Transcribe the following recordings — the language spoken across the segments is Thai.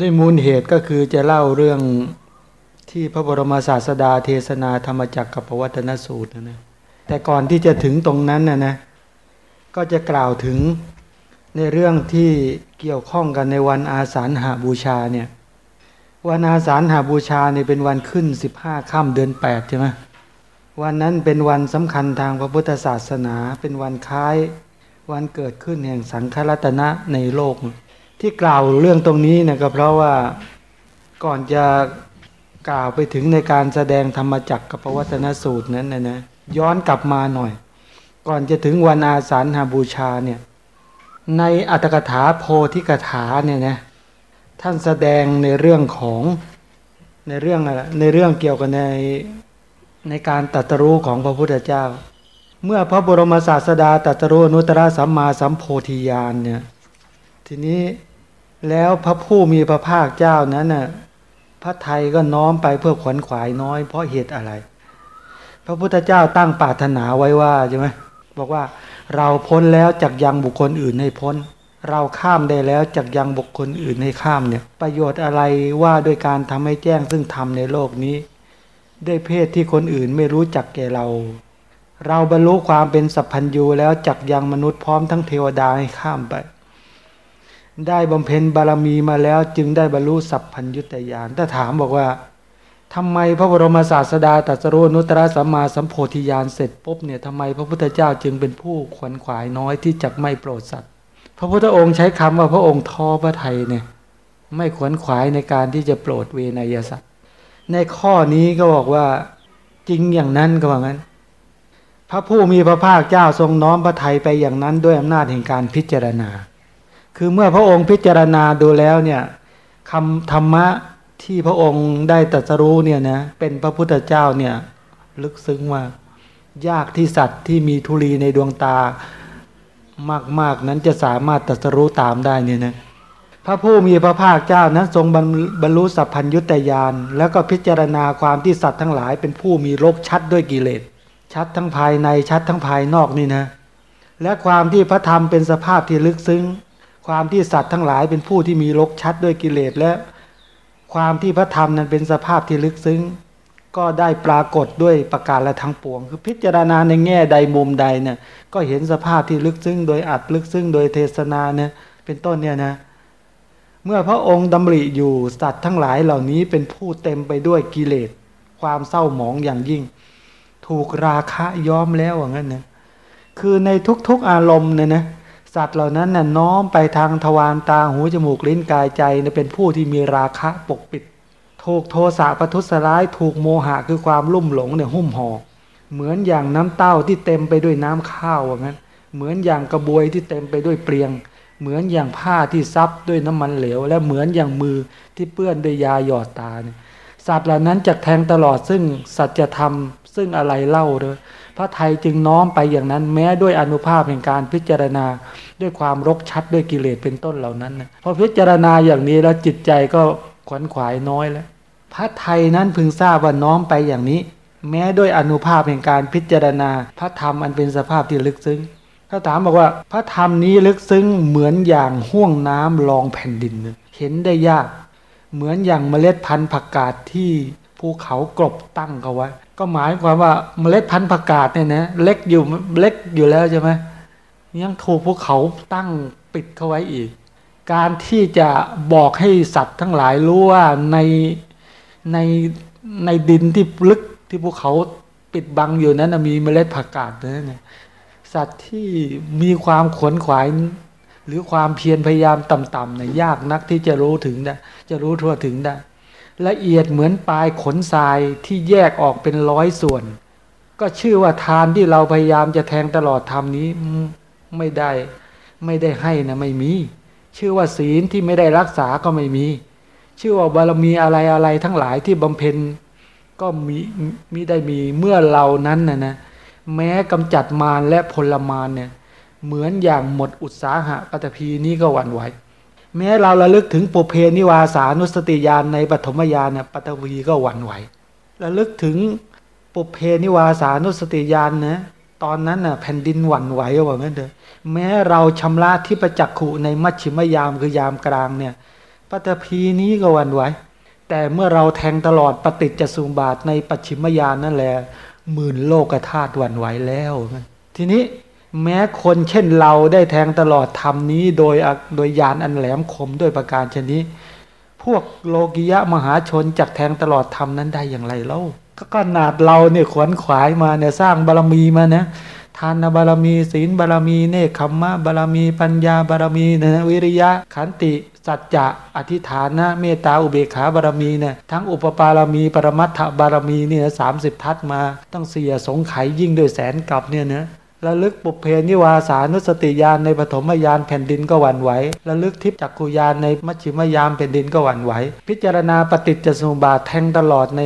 ด้วยมูลเหตุก็คือจะเล่าเรื่องที่พระบรมศาสดาเทศนาธรรมจักรกับปวัตนสูตรนะนะแต่ก่อนที่จะถึงตรงนั้นนะนะก็จะกล่าวถึงในเรื่องที่เกี่ยวข้องกันในวันอาสาฬหาบูชาเนี่ยวันอาสาฬหาบูชาเนี่ยเป็นวันขึ้นสิบห้าค่ำเดือนแปดใช่ไหมวันนั้นเป็นวันสำคัญทางพระพุทธศาสนา เป็นวันคล้าย วันเกิดขึ้นแห่งสังฆรัตนะในโลก ที่กล่าวเรื่องตรงนี้เนี่ยก็เพราะว่าก่อนจะกล่าวไปถึงในการแสดงธรรมจักรกับปวัตนสูตรนั้นนะนะย้อนกลับมาหน่อย ก่อนจะถึงวันอาสาฬหาบูชาเนี่ยในอัตถกถาโพธิกถาเนี่ยนะท่านแสดงในเรื่องของในเรื่องอะไรในเรื่องเกี่ยวกับในในการตัตรู้ของพระพุทธเจ้า เมื่อพระบรมศาสดาตัตรู้นุตตรสัมมาสัมโพธิญาณเนี่ย ทีนี้แล้วพระผู้มีพระภาคเจ้านั้นน่ะพระไทยก็น้อมไปเพื่อขวนขวายน้อยเพราะเหตุอะไร พระพุทธเจ้าตั้งปรารถนาไว้ว่าใช่ไหมบอกว่าเราพ้นแล้วจากยังบุคคลอื่นให้พ้น เราข้ามได้แล้วจากยังบุคคลอื่นให้ข้ามเนี่ย ประโยชน์อะไรว่าด้วยการทำให้แจ้งซึ่งทำในโลกนี้ ได้เพศที่คนอื่นไม่รู้จักแก่เรา เราบรรลุความเป็นสัพพัญญูแล้วจักยังมนุษย์พร้อมทั้งเทวดาให้ข้ามไป ได้บำเพ็ญบารมีมาแล้ว จึงได้บรรลุสัพพัญยุตยานถ้าถามบอกว่าทำไมพระบรมศาสดาตรัสรู้นุตตรสัมมาสัมโพธิญาณเสร็จปุ๊บเนี่ยทำไมพระพุทธเจ้าจึงเป็นผู้ขวนขวายน้อยที่จะไม่โปรดสัตว์ พระพุทธองค์ใช้คำว่าพระองค์ท้อพระไทยเนี่ยไม่ขวนขวายในการที่จะโปรดเวนยสัตว์ ในข้อนี้ก็บอกว่าจริงอย่างนั้นก็ว่างั้น พระผู้มีพระภาคเจ้าทรงน้อมพระไทยไปอย่างนั้นด้วยอำนาจแห่งการพิจารณา คือเมื่อพระองค์พิจารณาดูแล้วเนี่ยคำธรรมะที่พระองค์ได้ตรัสรู้เนี่ยนะเป็นพระพุทธเจ้าเนี่ยลึกซึ้งมากยากที่สัตว์ที่มีธุลีในดวงตามากๆนั้นจะสามารถตรัสรู้ตามได้เนี่ยนะพระผู้มีพระภาคเจ้านั้นทรงบรรลุสัพพัญยุตยานแล้วก็พิจารณาความที่สัตว์ทั้งหลาย เป็นผู้มีโรคชัดด้วยกิเลสชัดทั้งภายในชัดทั้งภายนอกนี่นะและความที่พระธรรมเป็นสภาพที่ลึกซึ้ง ความที่สัตว์ทั้งหลายเป็นผู้ที่มีโรคชัดด้วยกิเลสและ ความที่พระธรรมนั้นเป็นสภาพที่ลึกซึ้ง ก็ได้ปรากฏด้วยประการและทั้งปวง คือพิจารณาในแง่ใดมุมใดเนี่ยก็เห็นสภาพที่ลึกซึ้ง โดยอัดลึกซึ้ง โดยเทศนาเนี่ยเป็นต้นเนี่ยนะเมื่อพระองค์ดำริอยู่สัตว์ทั้งหลายเหล่านี้เป็นผู้เต็มไปด้วยกิเลส ความเศร้าหมองอย่างยิ่ง ถูกราคะย้อมแล้วอย่างนั้นนะคือในทุกๆอารมณ์เนี่ยนะ สัตว์เหล่านั้นน่ะน้อมไปทางทวารตาหูจมูกลิ้นกายใจเป็นผู้ที่มีราคะปกปิด ถูกโทสะประทุษร้ายถูกโมหะคือความลุ่มหลงเนี่ยหุ้มห่อเหมือนอย่างน้ำเต้าที่เต็มไปด้วยน้ำข้าวว่างั้น เหมือนอย่างกระบวยที่เต็มไปด้วยเปลียง เหมือนอย่างผ้าที่ซับด้วยน้ำมันเหลว และเหมือนอย่างมือที่เปื้อนด้วยยาหยอดตาเนี่ย สัตว์เหล่านั้นจะแทงตลอดซึ่งสัจธรรมซึ่งอะไรเล่าเลยพระไทยจึงน้อมไปอย่างนั้นแม้ด้วยอนุภาพแห่งการพิจารณาด้วยความรกชัดด้วยกิเลสเป็นต้นเหล่านั้นนะพอพิจารณาอย่างนี้แล้วจิตใจก็ขวนขวายน้อยแล้วพระไทยนั้นพึงทราบว่าน้อมไปอย่างนี้ แม้ด้วยอนุภาพแห่งการพิจารณา พระธรรมอันเป็นสภาพที่ลึกซึ้งถ้าถามบอกว่า พระธรรมนี้ลึกซึ้งเหมือนอย่างห่วงน้ำรองแผ่นดิน เห็นได้ยาก เหมือนอย่างเมล็ดพันธุ์ผักกาดที่ภูเขากลบตั้งเขาไว้ ก็หมายความว่าเมล็ดพันธุ์ผักกาดเนี่ยนะเล็กอยู่เล็กอยู่แล้วใช่ไหมยังถูกภูเขาตั้งปิดเขาไว้อีก การที่จะบอกให้สัตว์ทั้งหลายรู้ว่าในในในดินที่ลึกที่ภูเขาปิดบังอยู่นั้นมีเมล็ดผักกาดนะเนี่ยสัตว์ที่มีความขวนขวาย หรือความเพียรพยายามต่ำๆเนี่ยยากนักที่จะรู้ถึงได้จะรู้ทั่วถึงได้ ละเอียดเหมือนปลายขนทรายที่แยกออกเป็นร้อยส่วน ก็ชื่อว่าทานที่เราพยายามจะแทงตลอดธรรมนี้ไม่ได้ ไม่ได้ให้นะไม่มี ชื่อว่าศีลที่ไม่ได้รักษาก็ไม่มี ชื่อว่าบารมีอะไรอะไรทั้งหลายที่บำเพ็ญก็มีมิได้มีเมื่อเรานั้นนะนะแม้กำจัดมารและพลมารเนี่ย เหมือนอย่างหมดอุตสาหะปัตภีนี้ก็หวั่นไหวแม้เราระลึกถึงปุเพนิวาสานุสติญาณในปฐมญาณเนี่ยปัตวีก็หวั่นไหวระลึกถึงปุเพนิวาสานุสติญาณนะตอนนั้นน่ะแผ่นดินหวั่นไหวว่างั้นเถอะแม้เราชำระที่ประจักขุในมัชชิมยามคือยามกลางเนี่ยปัตภีนี้ก็วันไหวแต่เมื่อเราแทงตลอดปฏิจจสุบาทในปัจฉิมยานนั่นแหละหมื่นโลกธาตุหวั่นไหวแล้ว ทีนี้ แม้คนเช่นเราได้แทงตลอดธรรมนี้โดยโดยยานอันแหลมคมด้วยประการชนี้พวกโลกิยะมหาชนจักแทงตลอดธรรมนั้นได้อย่างไรเล่าก็ขนาดเราเนี่ยขวนขวายมาเนี่ยสร้างบารมีมานะทานบารมีศีลบารมี เนคขมมะบารมี ปัญญาบารมีนะวิริยะ ขันติ สัจจะอธิฐานนะเมตตาอุเบกขาบารมีเนี่ยทั้งอุปปารมี ปรมัตถบารมีเนี่ยสามสิบทัศมาต้องเสียสงไขยิ่งด้วยแสนกลับเนี่ยนะ ระลึกปุเพนิวาสานุสติญาณในปฐมญาณแผ่นดินก็หวั่นไหวระลึกทิพจักกุญาณในมัชชิมยามแผ่นดินก็หวั่นไหวพิจารณาปฏิจจสมุปบาทแทงตลอดใน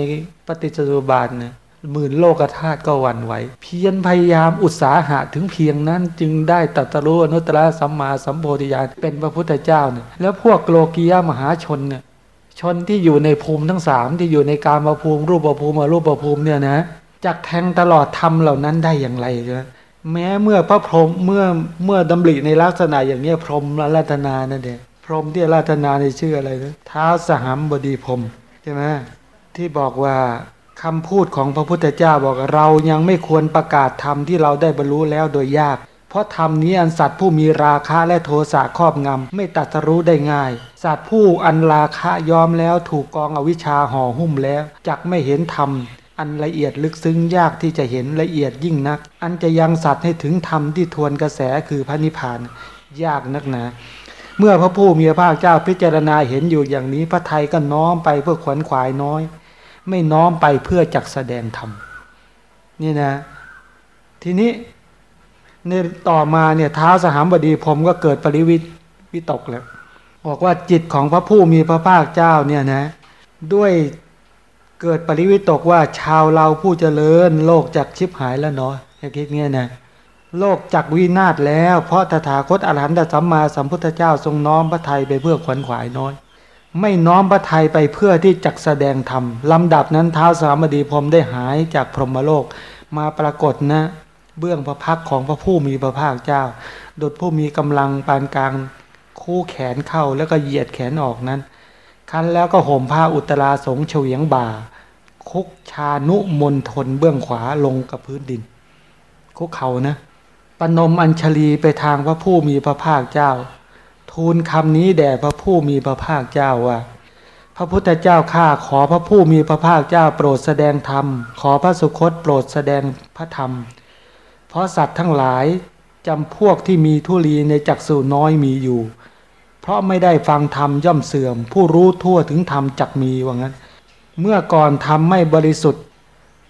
ปฏิจจสมุปบาทเนี่ยหมื่นโลกธาตุก็หวั่นไหวเพียรพยายามอุตสาหะถึงเพียงนั้นจึงได้ตัตรู้อนุตตรสัมมาสัมโพธิญาณเป็นพระพุทธเจ้าเนี่ยแล้วพวกโลกียมหาชนเนี่ยชนที่อยู่ในภูมิทั้งสามที่อยู่ในการมาภูมิรูปภูมิรูปภูมิเนี่ยนะจักแทงตลอดธรรมเหล่านั้นได้อย่างไรใช่ไหม แม้เมื่อพระพรหมเมื่อเมื่อดำริในลักษณะอย่างนี้พรหมละรัตนานั่นเองพรหมที่รัตนาในชื่ออะไรนะท้าสหัมบดีพรหมใช่ไหมที่บอกว่าคำพูดของพระพุทธเจ้าบอกเรายังไม่ควรประกาศธรรมที่เราได้บรรลุแล้วโดยยาก เพราะธรรมนี้อันสัตว์ผู้มีราคะและโทสะครอบงำไม่ตัดรู้ได้ง่าย สัตว์ผู้อันราคะยอมแล้วถูกกองอวิชชาห่อหุ้มแล้วจักไม่เห็นธรรม อันละเอียดลึกซึ้งยากที่จะเห็นละเอียดยิ่งนัก อันจะยังสัตว์ให้ถึงธรรมที่ทวนกระแสคือพระนิพพานยากนักหนาเมื่อพระผู้มีพระภาคเจ้าพิจารณาเห็นอยู่อย่างนี้พระไทยก็น้อมไปเพื่อขวนขวายน้อย ไม่น้อมไปเพื่อจักแสดงธรรมนี่นะ ทีนี้ในต่อมาเนี่ยเท้าสหามบดีพรมก็เกิดปริวิตวิตกแล้วบอกว่าจิตของพระผู้มีพระภาคเจ้าเนี่ยนะด้วย เกิดปริวิตกว่าชาวเราผู้เจริญ โลกจักชิบหายแล้วเนาะอย่าคิดเงี้ยนะโลกจักวินาศแล้ว เพราะตถาคตอรหันตสัมมาสัมพุทธเจ้าทรงน้อมพระไทยไปเพื่อขวนขวายน้อย ไม่น้อมพระไทยไปเพื่อที่จักแสดงธรรมลำดับนั้นเท้าสามดีพรมได้หายจากพรหมโลกมาปรากฏนะ เบื้องพระพักของพระผู้มีพระภาคเจ้าโดยผู้มีกำลังปานกลางคู่แขนเข้าแล้วก็เหยียดแขนออกนั้น คันแล้วก็ห่มผ้าอุตราสงเฉวียงบ่า คุกชานุมนทนเบื้องขวาลงกับพื้นดิน คุกเขานะปนมอัญชลีไปทางพระผู้มีพระภาคเจ้า ทูลคำนี้แด่พระผู้มีพระภาคเจ้าว่า พระพุทธเจ้าข้าขอพระผู้มีพระภาคเจ้าโปรดแสดงธรรม ขอพระสุคตโปรดแสดงพระธรรม เพราะสัตว์ทั้งหลายจำพวกที่มีทุลีในจักสูน้อยมีอยู่ ราะไม่ได้ฟังธรรมย่อมเสื่อม ผู้รู้ทั่วถึงธรรมจักมีว่างั้น เมื่อก่อนธรรมไม่บริสุทธิ์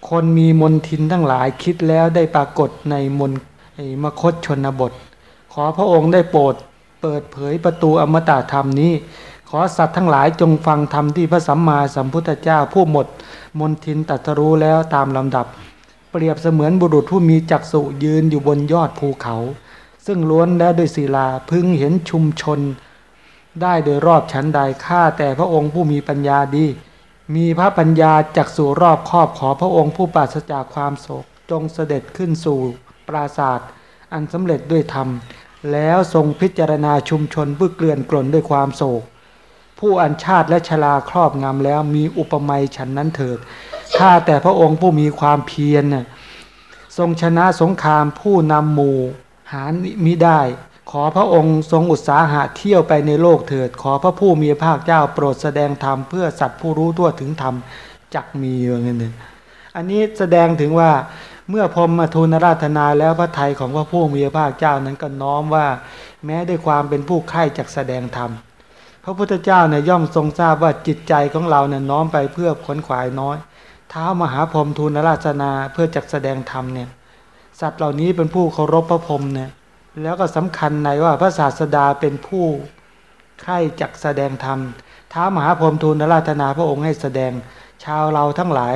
คนมีมนทินทั้งหลายคิดแล้วได้ปรากฏในมนมคตชนบท ขอพระองค์ได้โปรดเปิดเผยประตูอมตะธรรมนี้ ขอสัตว์ทั้งหลายจงฟังธรรมที่พระสัมมาสัมพุทธเจ้าผู้หมด มนทินตัตรู้แล้วตามลำดับ เปรียบเสมือนบุรุษผู้มีจักษุยืนอยู่บนยอดภูเขา ซึ่งล้วนแล้วด้วยศิลาพึงเห็นชุมชน ได้โดยรอบชั้นใดข้าแต่พระองค์ผู้มีปัญญาดี มีพระปัญญาจักสู่รอบครอบขอพระองค์ผู้ปราศจากความโศกจงเสด็จขึ้นสู่ปราศาสตร์อันสำเร็จด้วยธรรม แล้วทรงพิจารณาชุมชนเพื่อเกลื่อนกล่นด้วยความโศก ผู้อันชาติและชลาครอบงำแล้วมีอุปมาฉันนั้นเถิดข้าแต่พระองค์ผู้มีความเพียรทรงชนะสงครามผู้นำหมู่หามิได้ ขอพระองค์ทรงอุตสาหะเที่ยวไปในโลกเถิด ขอพระผู้มีภาคเจ้าโปรดแสดงธรรมเพื่อสัตว์ผู้รู้ทั่วถึงธรรมจักมีอย่างนี้อันนี้แสดงถึงว่าเมื่อพรมมาทูลราธนาแล้วพระไทยของพระผู้มีภาคเจ้านั้นก็น้อมว่า แม้ด้วยความเป็นผู้ไข่จักแสดงธรรมพระพุทธเจ้าเนี่ยย่อมทรงทราบว่าจิตใจของเราเนี่ยน้อมไปเพื่อขนขวายน้อย เท้ามหาพรมทูลราชนาเพื่อจักแสดงธรรมเนี่ยสัตว์เหล่านี้เป็นผู้เคารพพระพรมเนี่ย แล้วก็สำคัญในว่าพระศาสดาเป็นผู้ใคร่จักแสดงธรรมท้ามหาพรหมทูลราธนาพระองค์ให้แสดงชาวเราทั้งหลาย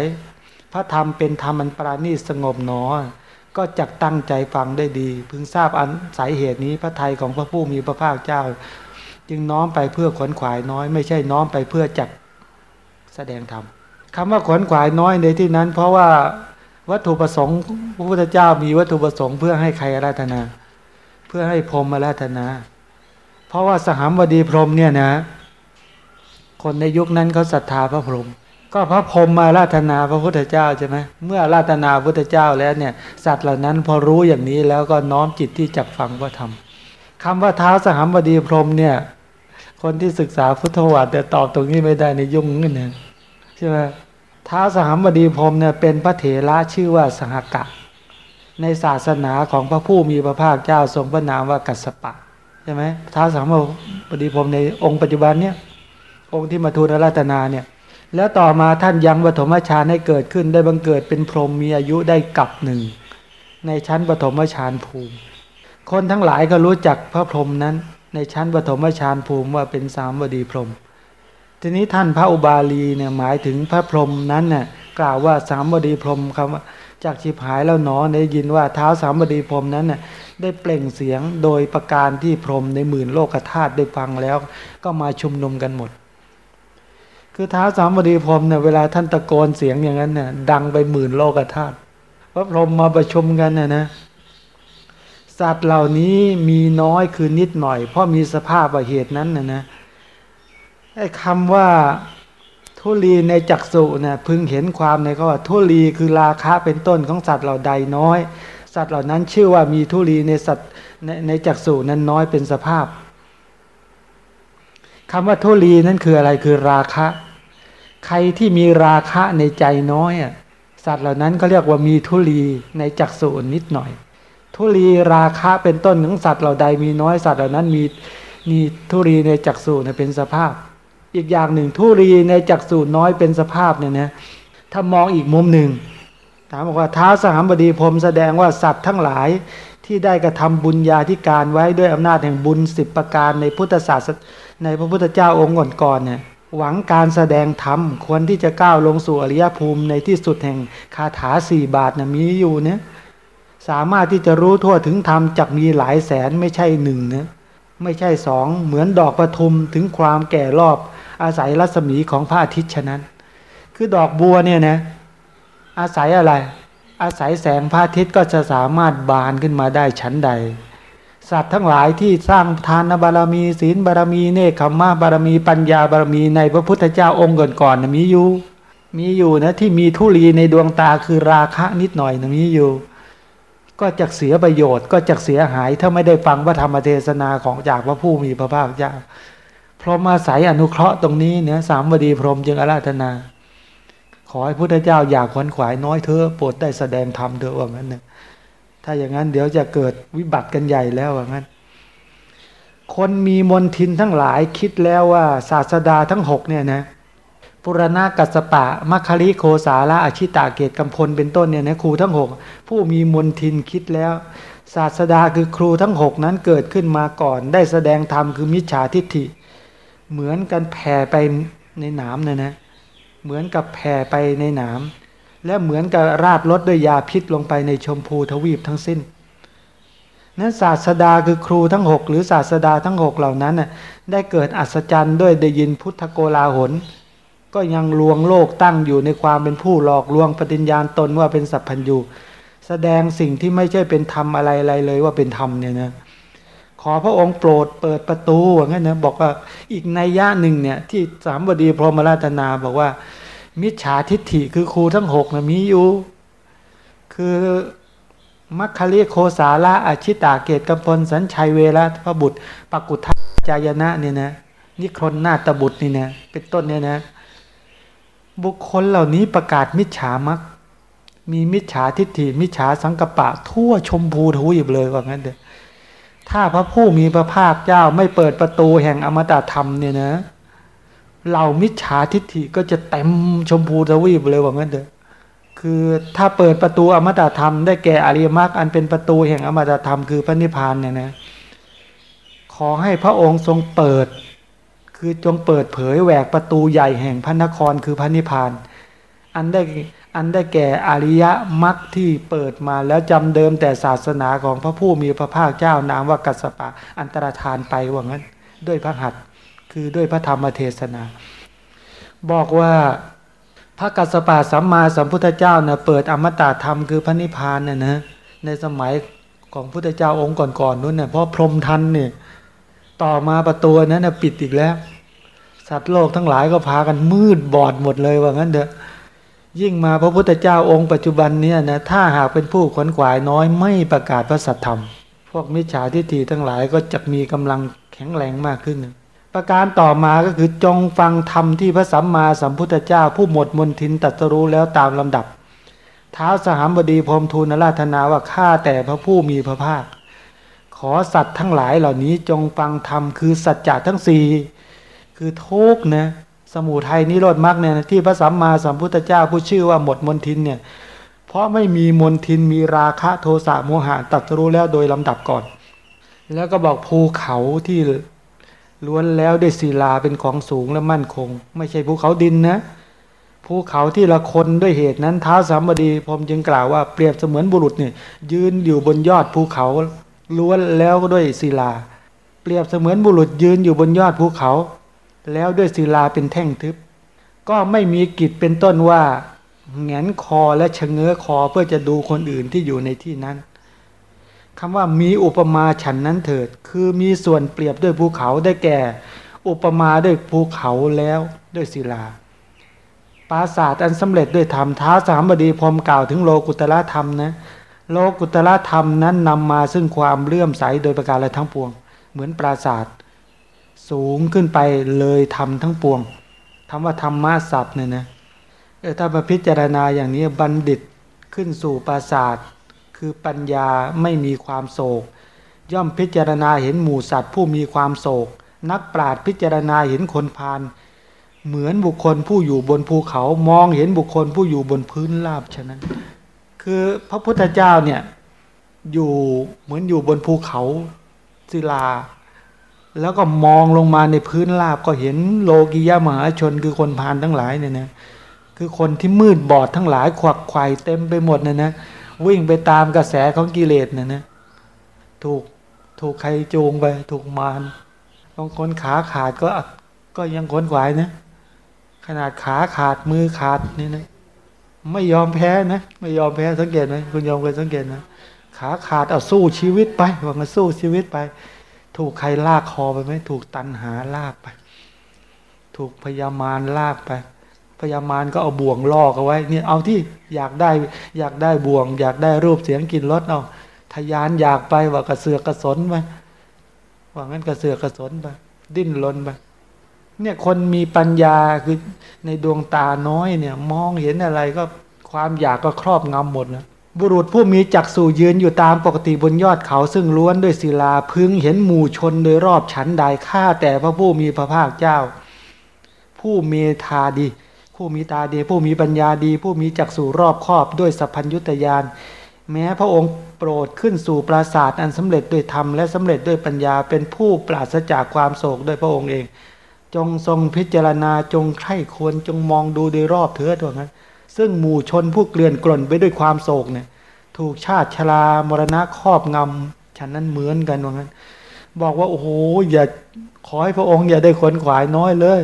พระธรรมเป็นธรรมอันปราณีสงบหนอ ก็จักตั้งใจฟังได้ดี พึงทราบอันสายเหตุนี้พระไทยของพระผู้มีพระภาคเจ้า จึงน้อมไปเพื่อขวนขวายน้อย ไม่ใช่น้อมไปเพื่อจักแสดงธรรมคำว่าขวนขวายน้อยในที่นั้น เพราะว่าวัตถุประสงค์พระพุทธเจ้ามีวัตถุประสงค์เพื่อให้ใครอาราธนา พื่อให้พรมมาราธนา เพราะว่าสหามวดีพรมเนี่ยนะ คนในยุคนั้นเขาศรัทธาพระพรหมก็พระพรหมมาราธนาพระพุทธเจ้าใช่ไหมเมื่อราธนาพระพุทธเจ้าแล้วเนี่ย สัตว์เหล่านั้นพอรู้อย่างนี้แล้วก็น้อมจิตที่จักฟังพระธรรมคำว่าเท้าสหัมบดีพรมเนี่ย คนที่ศึกษาพุทธวัตรแต่ตอบตรงนี้ไม่ได้ในยุ่งนี่เนี่ยใช่ไหมท้าสหัมบดีพรมเนี่ยเป็นพระเถระชื่อว่าสหกะ ในศาสนาของพระผู้มีพระภาคเจ้าทรงพระนามว่ากัสสปะใช่ไหมท้าสหัมบดีพรมในองค์ปัจจุบันเนี่ยองค์ที่มาทูลรัตนาเนี่ยแล้วต่อมาท่านยังปฐมฌานให้เกิดขึ้นได้บังเกิดเป็นพรหมมีอายุได้กับหนึ่งในชั้นปฐมฌานภูมิ คนทั้งหลายก็รู้จักพระพรหมนั้น ในชั้นปฐมฌานภูมิว่าเป็นสามบดีพรหมทีนี้ท่านพระอุบาลีเนี่ยหมายถึงพระพรหมนั้นน่ะกล่าวว่าสามบดีพรหมคำว่า จากชิบหายแล้วหนอได้ยินว่าเท้าสามบดีพรมนั้นน่ะได้เปล่งเสียงโดยประการที่พรมในหมื่นโลกธาตุได้ฟังแล้ว ก็มาชุมนุมกันหมด คือเท้าสามบดีพรมเนี่ยเวลาท่านตะโกนเสียงอย่างนั้นเนี่ยดังไปหมื่นโลกธาตุพระพรมมาประชุมกันน่ะนะสัตว์เหล่านี้มีน้อยคือนิดหน่อย เพราะมีสภาพเหตุนั้นนะนะไอ้คำว่า ทุลีในจักสุเนี่ยพึงเห็นความในเขาว่าทุลีคือราคะเป็นต้นของสัตว์เหล่าใดน้อย สัตว์เหล่านั้นชื่อว่ามีทุลีในสัตว์ในในจักสุนั้นน้อยเป็นสภาพคำว่าทุลีนั่นคืออะไรคือราคะ ใครที่มีราคะในใจน้อยอะสัตว์เหล่านั้นก็เรียกว่ามีทุลีในจักสุนิดหน่อย ทุลีราคะเป็นต้นของสัตว์เหล่าใดมีน้อยสัตว์เหล่านั้นมีมีทุลีในจักสุเป็นสภาพ อีกอย่างหนึ่งทุลีในจักสุน้อยเป็นสภาพเนี่ยนะถ้ามองอีกมุมหนึ่งถามบอกว่าท้าสหบดีพรมแสดงว่าสัตว์ทั้งหลายที่ได้กระทำบุญญาธิการไว้ด้วยอำนาจแห่งบุญสิบประการในพุทธศาสนาในพระพุทธเจ้าองค์ก่อนๆเนี่ยหวังการแสดงธรรมควรที่จะก้าวลงสู่อริยภูมิในที่สุดแห่งคาถาสี่บาทนะมีอยู่เนี่ยสามารถที่จะรู้ทั่วถึงธรรมจักมีหลายแสนไม่ใช่หนึ่งนะไม่ใช่สองเหมือนดอกประทุมถึงความแก่รอบ อาศัยรัศมีของพระอาทิตย์ฉะนั้น คือดอกบัวเนี่ยนะอาศัยอะไร อาศัยแสงพระอาทิตย์ก็จะสามารถบานขึ้นมาได้ชั้นใด สัตว์ทั้งหลายที่สร้างทานบารมีศีลบารมีเนคขมมาบารมีปัญญาบารมีในพระพุทธเจ้าองค์ก่อนๆนมีอยู่มีอยู่นะที่มีทุลีในดวงตาคือราคะนิดหน่อยนะมีอยู่ ก็จะเสียประโยชน์ก็จะเสียหายถ้าไม่ได้ฟังพระธรรมเทศนาของจากพระผู้มีพระภาคเจ้า พรหมอาศัยอนุเคราะห์ตรงนี้เนี่ยสามบดีพรหมจึงอาราธนา ขอให้พุทธเจ้าอยากขวนขวายน้อยเธอโปรดได้แสดงธรรมเถอะว่างั้นเนี่ยถ้าอย่างนั้นเดี๋ยวจะเกิดวิบัติกันใหญ่แล้วว่างั้น คนมีมนทินทั้งหลายคิดแล้วว่า ศาสดาทั้งหกเนี่ยนะปุรณากัสปะมัคคริโคสาละอชิตาเกตกำพลเป็นต้นเนี่ยนะครูทั้งหกผู้มีมนทินคิดแล้ว ศาสดาคือครูทั้งหกนั้นเกิดขึ้นมาก่อน ได้แสดงธรรมคือมิจฉาทิฏฐิ เหมือนกันแผ่ไปในหนามเนี่ยนะ เหมือนกับแผ่ไปในหนามและเหมือนกับราดรถด้วยยาพิษลงไปในชมพูทวีปทั้งสิ้นนั้นศาสดาคือครูทั้งหกหรือศาสดาทั้งหกเหล่านั้นน่ะได้เกิดอัศจรรย์ด้วยได้ยินพุทธโกลาหล ก็ยังลวงโลกตั้งอยู่ในความเป็นผู้หลอกลวงปฏิญญาณตนว่าเป็นสัพพัญญูแสดงสิ่งที่ไม่ใช่เป็นธรรมอะไรอะไรเลยว่าเป็นธรรมเนี่ยนะ ขอพระองค์โปรดเปิดประตูว่างั้นนะบอกว่าอีกในยะหนึ่งเนี่ยที่สามบดีพรหมราชนาบอกว่า มิจฉาทิฏฐิคือครูทั้งหกนะมีอยู่ คือมัคคลิโคสาละอาชิตาเกตกำพลสัญชัยเวระพระบุตรปกุทธจายนะเนี่ยนะนิครนนาตบุตรนี่นะเป็นต้นเนี่ยนะ บุคคลเหล่านี้ประกาศมิจฉามักมีมิจฉาทิฏฐิมิจฉาสังกปะ ทั่วชมพูทวีปเลยว่างั้นเถอ ถ้าพระผู้มีพระภาคเจ้าไม่เปิดประตูแห่งอมตะธรรมเนี่ยนะเหล่ามิจฉาทิฏฐิก็จะเต็มชมพูทวีปเลยว่างั้นเถอะคือถ้าเปิดประตูอมตะธรรมได้แก่อริยมรรคอันเป็นประตูแห่งอมตะธรรมคือพระนิพพานเนี่ยนะขอให้พระองค์ทรงเปิด คือจงเปิดเผยแหวกประตูใหญ่แห่งพระนครคือพระนิพพาน อันได้ อันได้แก่อริยมรรคที่เปิดมาแล้วจำเดิมแต่ศาสนาของพระผู้มีพระภาคเจ้านามว่ากัสปะ อันตรธานไปว่างั้น ด้วยพระหัตคือด้วยพระธรรมเทศนา บอกว่าพระกัสปะสัมมาสัมพุทธเจ้าเนี่ยเปิดอมตะธรรมคือพระนิพพานเนี่ยนะในสมัยของพุทธเจ้าองค์ก่อนๆนู้นเนี่ยเพราะพรมทันเนี่ยต่อมาประตูนั้นนะปิดอีกแล้ว สัตว์โลกทั้งหลายก็พากันมืดบอดหมดเลยว่างั้นเถอะ ยิ่งมาพระพุทธเจ้าองค์ปัจจุบันเนี่ยนะถ้าหากเป็นผู้ขวนขวายน้อยไม่ประกาศพระสัทธรรม พวกมิจฉาทิฏฐิทั้งหลายก็จะมีกำลังแข็งแรงมากขึ้น ประการต่อมาก็คือจงฟังธรรมที่พระสัมมาสัมพุทธเจ้า ผู้หมดมนทินตัตรู้แล้วตามลำดับเท้าสหามบดีพรมทูลนราธนาว่าข้าแต่พระผู้มีพระภาค ขอสัตว์ทั้งหลายเหล่านี้จงฟังธรรมคือสัจจะทั้งสี่คือทุกนะ สมุทัยนิโรธมรรคเนี่ยที่พระสัมมาสัมพุทธเจ้าผู้ชื่อว่าหมดมนทินเนี่ยเพราะไม่มีมนทินมีราคะโทสะโมหะตัดรู้แล้วโดยลำดับก่อน แล้วก็บอกภูเขาที่ล้วนแล้วได้ศิลาเป็นของสูงและมั่นคง ไม่ใช่ภูเขาดินนะภูเขาที่ละคนด้วยเหตุนั้นท้าสามบดีพรมจึงกล่าวว่าเปรียบเสมือนบุรุษเนี่ยยืนอยู่บนยอดภูเขาล้วนแล้วด้วยศิลา เปรียบเสมือนบุรุษยืนอยู่บนยอดภูเขา แล้วด้วยศิลาเป็นแท่งทึบ ก็ไม่มีกิจเป็นต้นว่าแงนคอและชะเง้อคอเพื่อจะดูคนอื่นที่อยู่ในที่นั้นคำว่ามีอุปมาฉันนั้นเถิด คือมีส่วนเปรียบด้วยภูเขาได้แก่ อุปมาด้วยภูเขาแล้วด้วยศิลาปราศาสตร์อันสำเร็จด้วยธรรมท้าสามบดีพรมกล่าวถึงโลกุตละธรรมนะโลกุตละธรรมนั้นนำมาซึ่งความเลื่อมใสโดยประการละทั้งปวง เหมือนปราศาสตร์ สูงขึ้นไปเลยทำทั้งปวงคำว่าธรรมะศัพท์เนี่ยนะเออถ้ามาพิจารณาอย่างนี้บัณฑิตขึ้นสู่ปราศาสตร์คือปัญญาไม่มีความโศก ย่อมพิจารณาเห็นหมู่สัตว์ผู้มีความโศก นักปราดพิจารณาเห็นคนพาน เหมือนบุคคลผู้อยู่บนภูเขามองเห็นบุคคลผู้อยู่บนพื้นราบฉะนั้น คือพระพุทธเจ้าเนี่ยอยู่เหมือนอยู่บนภูเขาศิลา แล้วก็มองลงมาในพื้นราบก็เห็นโลกิยามหาชนคือคนพานทั้งหลายเนี่ยนะคือคนที่มืดบอดทั้งหลายขวักไข่เต็มไปหมดเนี่ยนะวิ่งไปตามกระแสของกิเลสเนี่ยนะถูกถูกใครจูงไป ถูกมารบางคนขาขาดก็ก็ยังขนขวายนะขนาดขาขาดมือขาดนี่นะไม่ยอมแพ้นะไม่ยอมแพ้สังเกตไหมคุณยอมเคยสังเกตนะขาขาดเอาสู้ชีวิตไปว่างันสู้ชีวิตไป ถูกใครลากคอไปไหมถูกตันหาลากไป ถูกพยามารลากไป พยามารก็เอาบ่วงล่อเอาไว้เนี่ยเอาที่อยากได้อยากได้บ่วง อยากได้รูปเสียงกินรสเอาทยานอยากไปว่ากระเสือกกระสนไปว่างั้นกระเสือกกระสนไปดิ้นรนไปเนี่ยคนมีปัญญาคือในดวงตาน้อยเนี่ย มองเห็นอะไรก็ความอยากก็ครอบงำหมดแล้ว บุรุษผู้มีจักสู่ยืนอยู่ตามปกติบนยอดเขาซึ่งล้วนด้วยศิลาพึงเห็นหมู่ชนโดยรอบชั้นใดข้าแต่พระผู้มีพระภาคเจ้า ผู้เมธาดี ผู้มีตาดี ผู้มีปัญญาดี ผู้มีจักสู่รอบครอบด้วยสัพพัญยุตยานแม้พระองค์โปรดขึ้นสู่ปราศาสตร์อันสำเร็จด้วยธรรมและสำเร็จด้วยปัญญาเป็นผู้ปราศจากความโศกด้วยพระองค์เอง จงทรงพิจารณาจงใคร่ควรจงมองดูโดยรอบเถิดว่างั้น ซึ่งหมู่ชนผู้เกลื่อนกล่นไปด้วยความโศกเนี่ย ถูกชาติชรามรณะครอบงำฉันนั้นเหมือนกันว่างั้น บอกว่าโอ้โหอย่าขอให้พระองค์อย่าได้ขนขวายน้อยเลย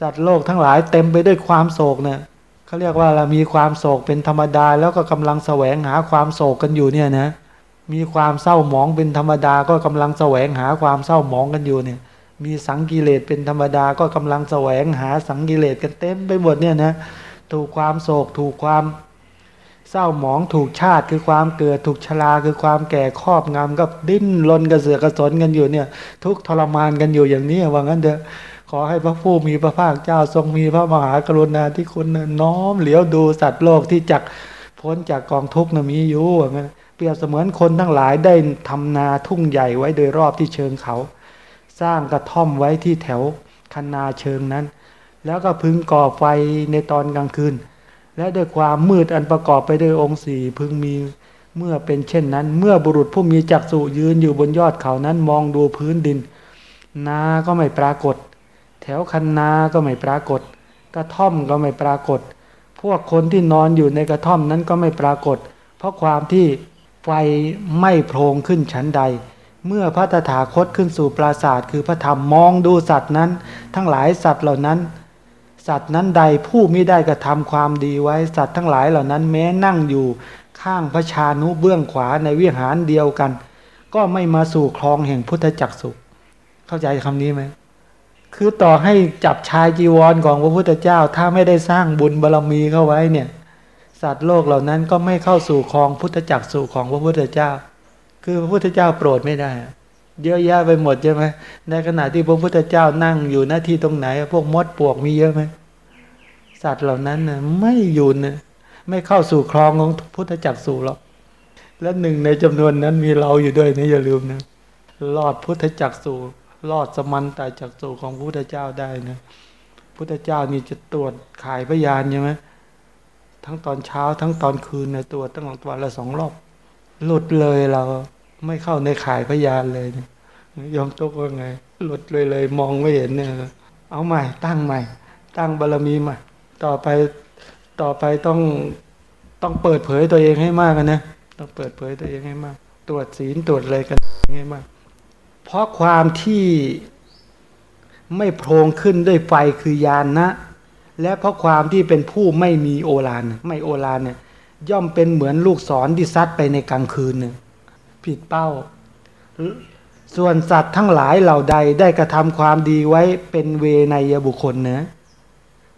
สัตว์โลกทั้งหลายเต็มไปด้วยความโศกเนี่ยเขาเรียกว่าเรามีความโศกเป็นธรรมดา แล้วก็กำลังแสวงหาความโศกกันอยู่เนี่ยนะมีความเศร้าหมองเป็นธรรมดาก็กำลังแสวงหาความเศร้าหมองกันอยู่เนี่ย มีสังกิเลสเป็นธรรมดาก็กำลังแสวงหาสังกิเลสกันเต็มไปหมดเนี่ยนะ ถูกความโศก ถูกความเศร้าหมองถูกชาติคือความเกิดถูกชราคือความแก่ครอบงำก็ดิ้นรนกระเสือกกระสนกันอยู่เนี่ย ทุกทรมานกันอยู่อย่างนี้ว่างั้นเถอะขอให้พระผู้มีพระภาคเจ้าทรงมีพระมหากรุณาที่คุณน้อมเหลียวดูสัตว์โลกที่จักพ้นจากกองทุกข์นมีอยู่ว่างั้นเปรียบเสมือนคนทั้งหลายได้ทำนาทุ่งใหญ่ไว้โดยรอบที่เชิงเขา สร้างกระท่อมไว้ที่แถวคันนาเชิงนั้น แล้วก็พึงก่อไฟในตอนกลางคืน และด้วยความมืดอันประกอบไปด้วยองค์สี่พึงมีเมื่อเป็นเช่นนั้น เมื่อบุรุษผู้มีจักษุยืนอยู่บนยอดเขานั้นมองดูพื้นดิน นาก็ไม่ปรากฏ แถวคันนาก็ไม่ปรากฏ กระท่อมก็ไม่ปรากฏ พวกคนที่นอนอยู่ในกระท่อมนั้นก็ไม่ปรากฏ เพราะความที่ไฟไม่โพรงขึ้นชั้นใด เมื่อพระตถาคตขึ้นสู่ปราศาสตร์คือพระธรรมมองดูสัตว์นั้น ทั้งหลายสัตว์เหล่านั้น สัตว์นั้นใดผู้มิได้กระทำความดีไว้สัตว์ทั้งหลายเหล่านั้นแม้นั่งอยู่ข้างพระชานุเบื้องขวาในวิหารเดียวกัน ก็ไม่มาสู่คลองแห่งพุทธจักสุเข้าใจคำนี้ไหมคือต่อให้จับชายจีวรของพระพุทธเจ้า ถ้าไม่ได้สร้างบุญบารรมีเข้าไว้เนี่ย สัตว์โลกเหล่านั้นก็ไม่เข้าสู่คลองพุทธจักสู่ของพระพุทธเจ้า คือพระพุทธเจ้าโปรดไม่ได้ เยอะแยะไปหมดใช่ไหมในขณะที่พระพุทธเจ้านั่งอยู่หน้าที่ตรงไหน พวกมดปวกมีเยอะไหมสัตว์เหล่านั้นนะไม่อยู่นะไม่เข้าสู่คลองของพุทธจักสู่หรอกและหนึ่งในจำนวนนั้นมีเราอยู่ด้วยนะอย่าลืมนะรอดพุทธจักสู่รอดสมันตาจักสู่ของพุทธเจ้าได้นะพุทธเจ้านี่จะตรวจขายพยานใช่ไหมทั้งตอนเช้าทั้งตอนคืนนะตรวจตั้งวันละสองรอบหลุดเลยเรา ไม่เข้าในขายพยานเลยนะยอมตกว่าไง หลุดเลยเลย มองไม่เห็นเนี่ย เอาใหม่ ตั้งใหม่ ตั้งบารรมีใหม่ ต่อไปต่อไปต้องต้องเปิดเผยตัวเองให้มากนะต้องเปิดเผยตัวเองให้มาก ตรวจศีลตรวจอะไรกันให้มาก เพราะความที่ไม่โพรงขึ้นด้วยไฟคือยานนะ และเพราะความที่เป็นผู้ไม่มีโอฬารไม่โอฬารเนี่ย ย่อมเป็นเหมือนลูกศรที่ซัดไปในกลางคืนเนี่ย ผิดเป้า ส่วนสัตว์ทั้งหลายเหล่าใดได้กระทำความดีไว้เป็นเวนยบุคคลเนะ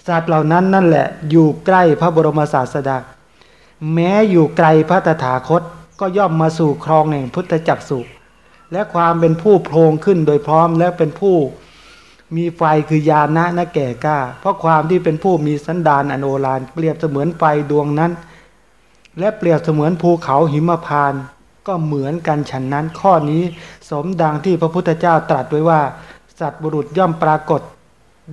สัตว์เหล่านั้นนั่นแหละ อยู่ใกล้พระบรมศาสดา แม้อยู่ไกลพระตถาคตก็ย่อมมาสู่ครองแห่งพุทธจักสุและความเป็นผู้โพลงขึ้นโดยพร้อมและเป็นผู้มีไฟคือยานะนะแก่กล้า เพราะความที่เป็นผู้มีสันดานอโนลาน เปรียบเสมือนไฟดวงนั้น และเปรียบเสมือนภูเขาหิมพาน ก็เหมือนกันฉันนั้นข้อนี้สมดังที่พระพุทธเจ้าตรัสไว้ว่า สัตว์บุรุษย่อมปรากฏ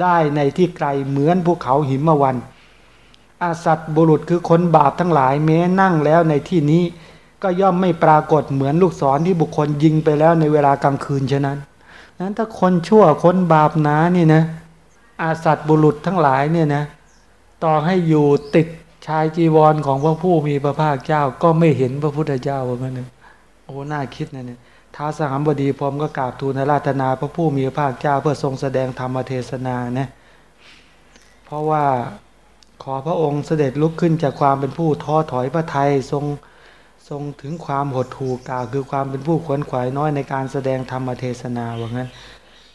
ได้ในที่ไกลเหมือนภูเขาหิมวัน อาสัตว์บุรุษคือคนบาปทั้งหลายแม้นั่งแล้วในที่นี้ ก็ย่อมไม่ปรากฏเหมือนลูกศรที่บุคคลยิงไปแล้วในเวลากลางคืนฉะนั้นนั้นถ้าคนชั่วคนบาปนานี่นะ อาสัตว์บุรุษทั้งหลายเนี่ยนะ ต่อให้อยู่ติดชายจีวรของพระผู้มีพระภาคเจ้าก็ไม่เห็นพระพุทธเจ้าเหมือนกัน โอ้น่าคิดนะเนี่ยท้าสหัมบดีพรมก็กราบทูลราธนาพระผู้มีพระภาคเจ้าเพื่อทรงแสดงธรรมเทศนานะเพราะว่าขอพระองค์เสด็จลุกขึ้นจากความเป็นผู้ท้อถอยพระไทยทรงทรงถึงความหดหู่กล่าวคือความเป็นผู้ขวนขวายน้อยในการแสดงธรรมเทศนาว่างั้น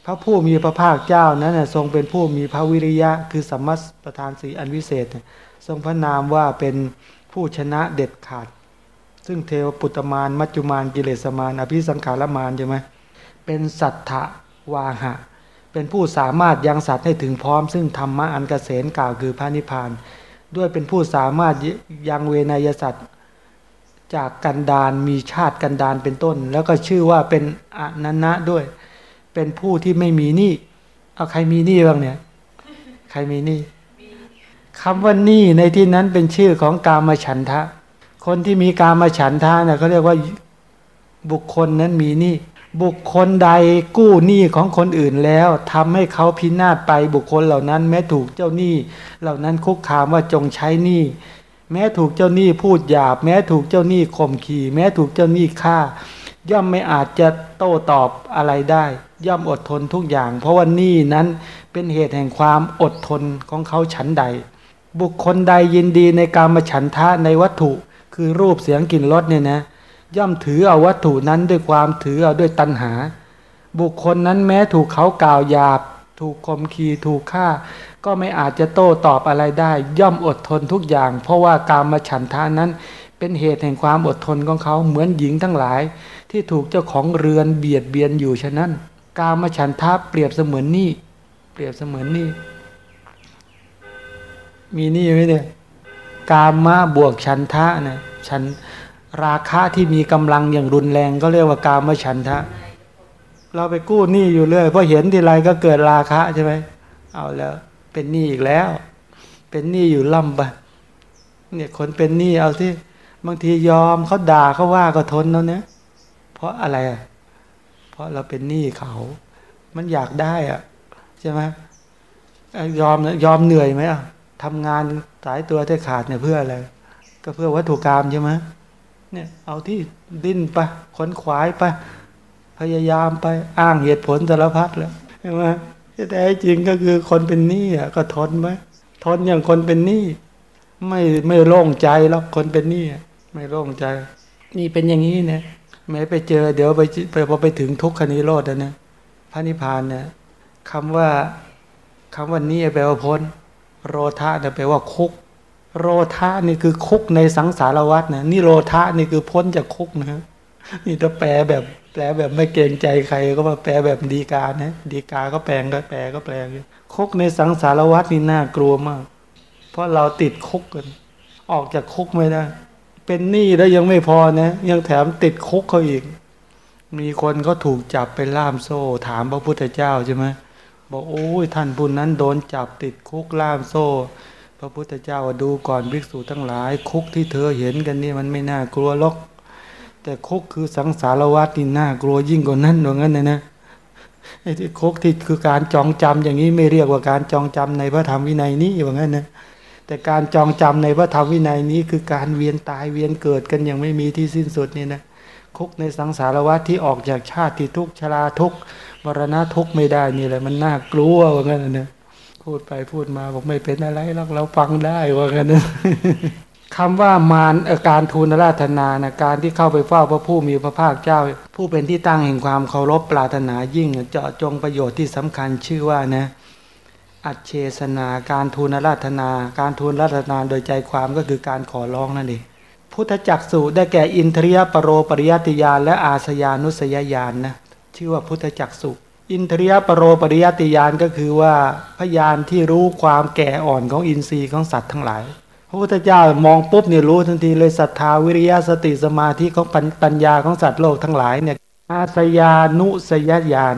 พระผู้มีพระภาคเจ้านั้นทรงเป็นผู้มีพระวิริยะ คือสัมมัสประธานสีอันวิเศษ ทรงพระนามว่าเป็นผู้ชนะเด็ดขาด ซึ่งเทวปุตตมาน มัจจุมานกิเลสมาน อภิสังขารมานใช่ไหมเป็นสัทธวาหะ เป็นผู้สามารถยังสัตว์ให้ถึงพร้อม ซึ่งธรรมะอันกเกษนกล่าวคือพระนิพพาน ด้วยเป็นผู้สามารถยังเวนยสัตว์จากกันดานมีชาติกันดานเป็นต้น แล้วก็ชื่อว่าเป็นอนันนะด้วย เป็นผู้ที่ไม่มีหนี้เอาใครมีหนี้บ้างเนี่ย ใครมีหนี้คำว่าหนี้ในที่นั้นเป็นชื่อของกามฉันทะ คนที่มีการมาฉันทาเนี่ยเขาเรียกว่าบุคคลนั้นมีหนี้บุคคลใดกู้หนี้ของคนอื่นแล้วทำให้เขาพินาศไปบุคคลเหล่านั้น แม้ถูกเจ้าหนี้ เหล่านั้นคุกคามว่าจงใช้หนี้แม้ถูกเจ้าหนี้พูดหยาบ แม้ถูกเจ้าหนี้ข่มขี่ แม้ถูกเจ้าหนี้ฆ่า ย่อมไม่อาจจะโต้ตอบอะไรได้ ย่อมอดทนทุกอย่าง เพราะว่าหนี้นั้นเป็นเหตุแห่งความอดทนของเขาฉันใด บุคคลใดยินดีในการมาฉันทะในวัตถุ คือรูปเสียงกลิ่นรสเนี่ยนะย่อมถือเอาวัตถุนั้นด้วยความถือเอาด้วยตัณหา บุคคลนั้นแม้ถูกเขากล่าวหยาบ ถูกคมขีถูกฆ่า ก็ไม่อาจจะโต้ตอบอะไรได้ ย่อมอดทนทุกอย่าง เพราะว่าการมาฉันทานั้นเป็นเหตุแห่งความอดทนของเขาเหมือนหญิงทั้งหลาย ที่ถูกเจ้าของเรือนเบียดเบียนอยู่ฉะนั้นการมาฉันทาเปรียบเสมือนนี่เปรียบเสมือนนี่มีนี่ไหมเนี่ย กามะบวกฉันทะนะฉันราคะที่มีกำลังอย่างรุนแรงก็เรียกว่ากามฉันทะ เราไปกู้หนี้อยู่เรื่อยพอเห็นทีไรก็เกิดราคะใช่ไหมเอาแล้ว เป็นหนี้อีกแล้ว เป็นหนี้อยู่ล่ำไปเนี่ยคนเป็นหนี้เอาที่บางทียอมเขาด่าเขาว่าก็ทนแล้วเนี่ยเพราะอะไรอะเพราะเราเป็นหนี้เขา มันอยากได้อะใช่ไหมยอมยอมเหนื่อยไหมอะ ทำงานสายตัวที่ขาดเนี่ยเพื่ออะไร ก็เพื่อวัตถุกรรมใช่ไหมเนี่ยเอาที่ดิ้นไปขนขวายไป พยายามไปอ้างเหตุผลสารพัดแล้วใช่ไหมแต่จริงก็คือคนเป็นหนี้อะก็ทนไหมทนอย่างคนเป็นหนี้ไม่ไม่โล่งใจแล้วคนเป็นหนี้ไม่โล่งใจ นี่เป็นอย่างนี้เนี่ยแม้ไปเจอเดี๋ยวไปไปพอไปถึงทุกขนิโรธนะพระนิพพานเนี่ยคำว่าคำว่านี้แปลว่าพ้น โรธาเนี่ยแปลว่าคุก โรธานี่คือคุกในสังสารวัฏนะนี่โรธานี่คือพ้นจากคุกนะนี่ถ้าแปลแบบแปลแบบไม่เกรงใจใครก็มาแปลแบบดีกานะดีกาก็แปลงก็แปลก็แปลงคุกในสังสารวัฏนี่น่ากลัวมาก เพราะเราติดคุกกัน ออกจากคุกไม่ได้ เป็นหนี้แล้วยังไม่พอนะยังแถมติดคุกเขาอีก มีคนเขาถูกจับไปล่ามโซ่ ถามพระพุทธเจ้าใช่ไหม บอกโอ้ยท่านผู้นั้นโดนจับติดคุกล่ามโซ่ พระพุทธเจ้าดูก่อนภิกษุทั้งหลาย คุกที่เธอเห็นกันนี่มันไม่น่ากลัวหรอก แต่คุกคือสังสารวัฏนี่น่ากลัวยิ่งกว่านั้นว่างั้นนะนะไอ้ที่คุกที่คือการจองจำอย่างนี้ไม่เรียกว่าการจองจำในพระธรรมวินัยนี้ว่างั้นนะแต่การจองจำในพระธรรมวินัยนี้คือการเวียนตายเวียนเกิดกันอย่างไม่มีที่สิ้นสุดนี่นะ คุกในสังสารวัฏที่ออกจากชาติทุกชราทุกมรณะทุกไม่ได้นี่แหละมันน่ากลัวว่างั้นนะพูดไปพูดมาบอกไม่เป็นอะไรหรอกเราฟังได้ว่างั้นนะคำว่ามารอาการทูลราธนานะการที่เข้าไปเฝ้าพระผู้มีพระภาคเจ้า ผู้เป็นที่ตั้งแห่งความเคารพปรารถนายิ่งเจาะจงประโยชน์ที่สำคัญชื่อว่านะอัจเชสนาการทูลราธนา การทูลราธนาโดยใจความก็คือการขอร้องนั่นเอง พุทธจักสุได้แก่อินทรียปรโรปริยติยานและอาสยานุสยญาณนนะชื่อว่าพุทธจักสุอินทรียปรโรปริยติยานก็คือว่าพยานที่รู้ความแก่อ่อนของอินทรีย์ของสัตว์ทั้งหลาย พระพุทธเจ้ามองปุ๊บเนี่ยรู้ทันทีเลยศรัทธาวิริยะสติสมาธิของปัญญาของสัตว์โลกทั้งหลายเนี่ยอาสยานุสยญาณ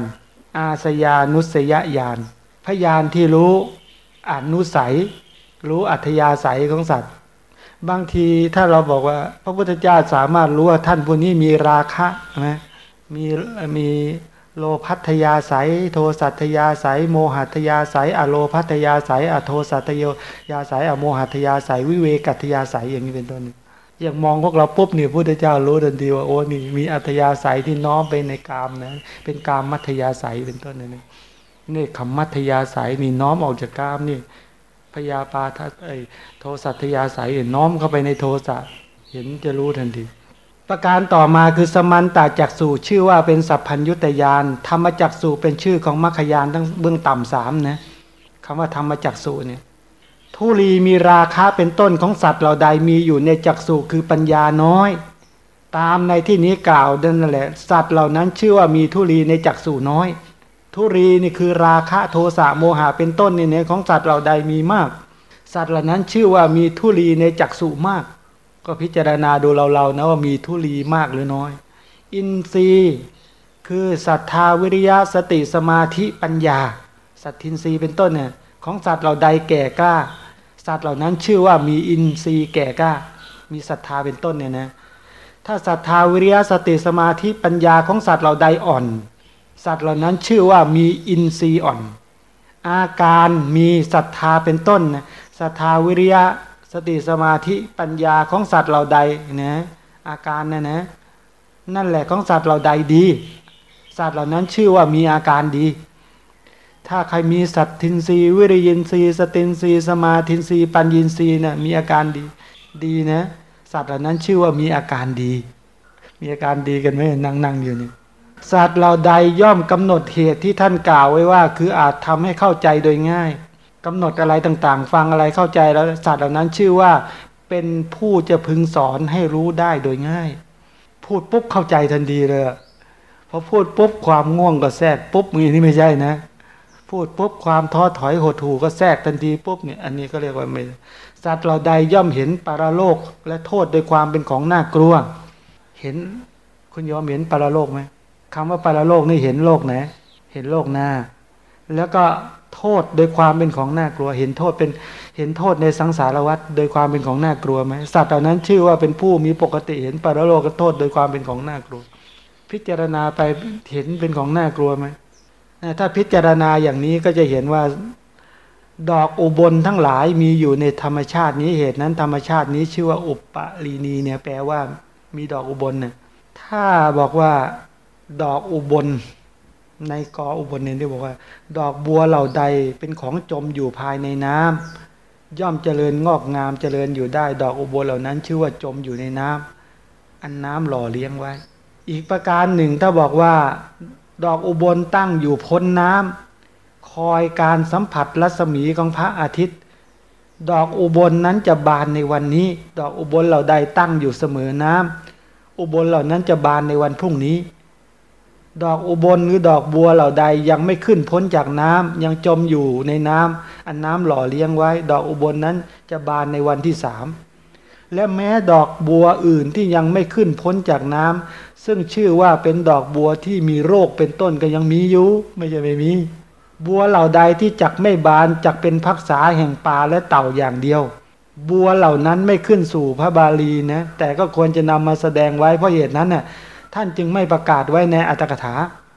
อาสยานุสยญาณพยานที่รู้อนุสัย รู้อัธยาศัยของสัตว์ บางทีถ้าเราบอกว่า พระพุทธเจ้าสามารถรู้ว่าท่านผู้นี้มีราคะนะมีมีโลพัทยาสายโทสัตยาสายโมหัตยาสายอโลพัทยาสายอโทสัตยาสายอโมหัตยาสายวิเวกัตยาสายอย่างนี้เป็นต้นอย่างมองพวกเราปุ๊บเนี่ยพุทธเจ้ารู้ทันทีว่าโอ้นี่มีอัตยาสายที่น้อมไปในกามนะเป็นกามมัธยาสายเป็นต้นนี่นี่คำมัธยาสายนี่น้อมออกจากกามนี่ พยาปาทัไอโทสัตยาสายน้อมเข้าไปในโทสะเห็นจะรู้ทันที ประการต่อมาคือสมันตาจักสูชื่อว่าเป็นสัพพัญยุตยานธรรมจักสูเป็นชื่อของมรรคยานทั้งเบื้องต่ำสามนะคำว่าธรรมจักสูเนี่ยทุลีมีราคาเป็นต้นของสัตว์เหล่าใดมีอยู่ในจักสูคือปัญญาน้อย ตามในที่นี้กล่าวดังนั่นแหละ สัตว์เหล่านั้นชื่อว่ามีทุลีในจักสูน้อย ทุลีนี่คือราคะโทสะโมหะเป็นต้นเนี่ย ของสัตว์เหล่าใดมีมาก สัตว์เหล่านั้นชื่อว่ามีทุลีในจักสูมาก ก็พิจารณาดูเราๆนะว่ามีทุลีมากหรือน้อย อินทรีย์คือศรัทธาวิริยะสติสมาธิปัญญา สัตทินทรีย์เป็นต้นเนี่ยของสัตว์เราใดแก่กล้า สัตว์เหล่านั้นชื่อว่ามีอินทรีย์แก่กล้า มีศรัทธาเป็นต้นเนี่ยนะถ้าศรัทธาวิริยะสติสมาธิปัญญาของสัตว์เราใดอ่อน สัตว์เหล่านั้นชื่อว่ามีอินทรีย์อ่อน อาการมีศรัทธาเป็นต้นนะศรัทธาวิริยะสติสมาธิปัญญาของสัตว์เราใดนะอาการนะนะนั่นแหละของสัตว์เราใดดี สัตว์เหล่านั้นชื่อว่ามีอาการดี ถ้าใครมีสัตทินรีวิริยินรีสตินรีสมาทินรีปัญญินรีนะ่ะมีอาการดีดีนะ สัตว์เหล่านั้นชื่อว่ามีอาการดี มีอาการดีกันไหมนั่งนั่งอยู่เนี่ย สัตว์เราใดย่อมกำหนดเหตุที่ท่านกล่าวไว้ว่า คืออาจทำให้เข้าใจโดยง่ายกำหนดอะไรต่างๆ ฟังอะไรเข้าใจแล้วสัตว์เหล่านั้นชื่อว่าเป็นผู้จะพึงสอนให้รู้ได้โดยง่าย พูดปุ๊บเข้าใจทันทีเลยพอพูดปุ๊บความง่วงก็แทรกปุ๊บมีนี่ไม่ใช่นะ พูดปุ๊บความท้อถอยหดหู่ก็แทรกทันทีปุ๊บเนี่ยอันนี้ก็เรียกว่าไม่สัตว์เราใดย่อมเห็นปาราโลกและโทษโดยความเป็นของน่ากลัว เห็นคุณยอมเห็นปาราโลกไหม คำว่าปรโลกนี่เห็นโลกไหน เห็นโลกหน้า แล้วก็โทษโดยความเป็นของน่ากลัว เห็นโทษเป็นเห็นโทษในสังสารวัฏโดยความเป็นของน่ากลัวไหมสัตว์เหล่านั้นชื่อว่าเป็นผู้มีปกติเห็นปรโลกโทษโดยความเป็นของน่ากลัว พิจารณาไปเห็นเป็นของน่ากลัวไหมถ้าพิจารณาอย่างนี้ก็จะเห็นว่าดอกอุบลทั้งหลายมีอยู่ในธรรมชาตินี้เหตุนั้นธรรมชาตินี้ชื่อว่าอุปปาลีนีเนี่ยแปลว่ามีดอกอุบลเนี่ยถ้าบอกว่า ดอกอุบล ในกออุบลเนที่บอกว่า ดอกบัวเหล่าใดเป็นของจมอยู่ภายในน้ำย่อมเจริญงอกงามเจริญอยู่ได้ ดอกอุบลเหล่านั้น ชื่อว่าจมอยู่ในน้ำอันน้ำหล่อเลี้ยงไว้ อีกประการหนึ่งถ้าบอกว่า ดอกอุบลตั้งอยู่พ้นน้คอยการสัมผัสรัศมีของพระอาทิตย์ ดอกอุบลนนั้นจะบานในวันนี้ ดอกอุบลเหล่าใดตั้งอยู่เสมอน้ำอุบลเหล่านั้นจะบานในวันพรุ่งนี้ ดอกอุบลหรือดอกบัวเหล่าใดยังไม่ขึ้นพ้นจากน้ำยังจมอยู่ในน้ำอันน้ำหล่อเลี้ยงไว้ ดอกอุบลนนั้นจะบานในวันที่สามและแม้ดอกบัวอื่นที่ยังไม่ขึ้นพ้นจากน้ำซึ่งชื่อว่าเป็นดอกบัวที่มีโรคเป็นต้นก็ยังมีอยู่ไม่ใช่ไม่มี บัวเหล่าใดที่จักไม่บานจักเป็นพักษาแห่งปลาและเต่าอย่างเดียว บัวเหล่านั้นไม่ขึ้นสู่พระบาลีนะแต่ก็ควรจะนำมาแสดงไว้เพราะเหตุนั้นน่ะ ท่านจึงไม่ประกาศไว้ในอัตถกถา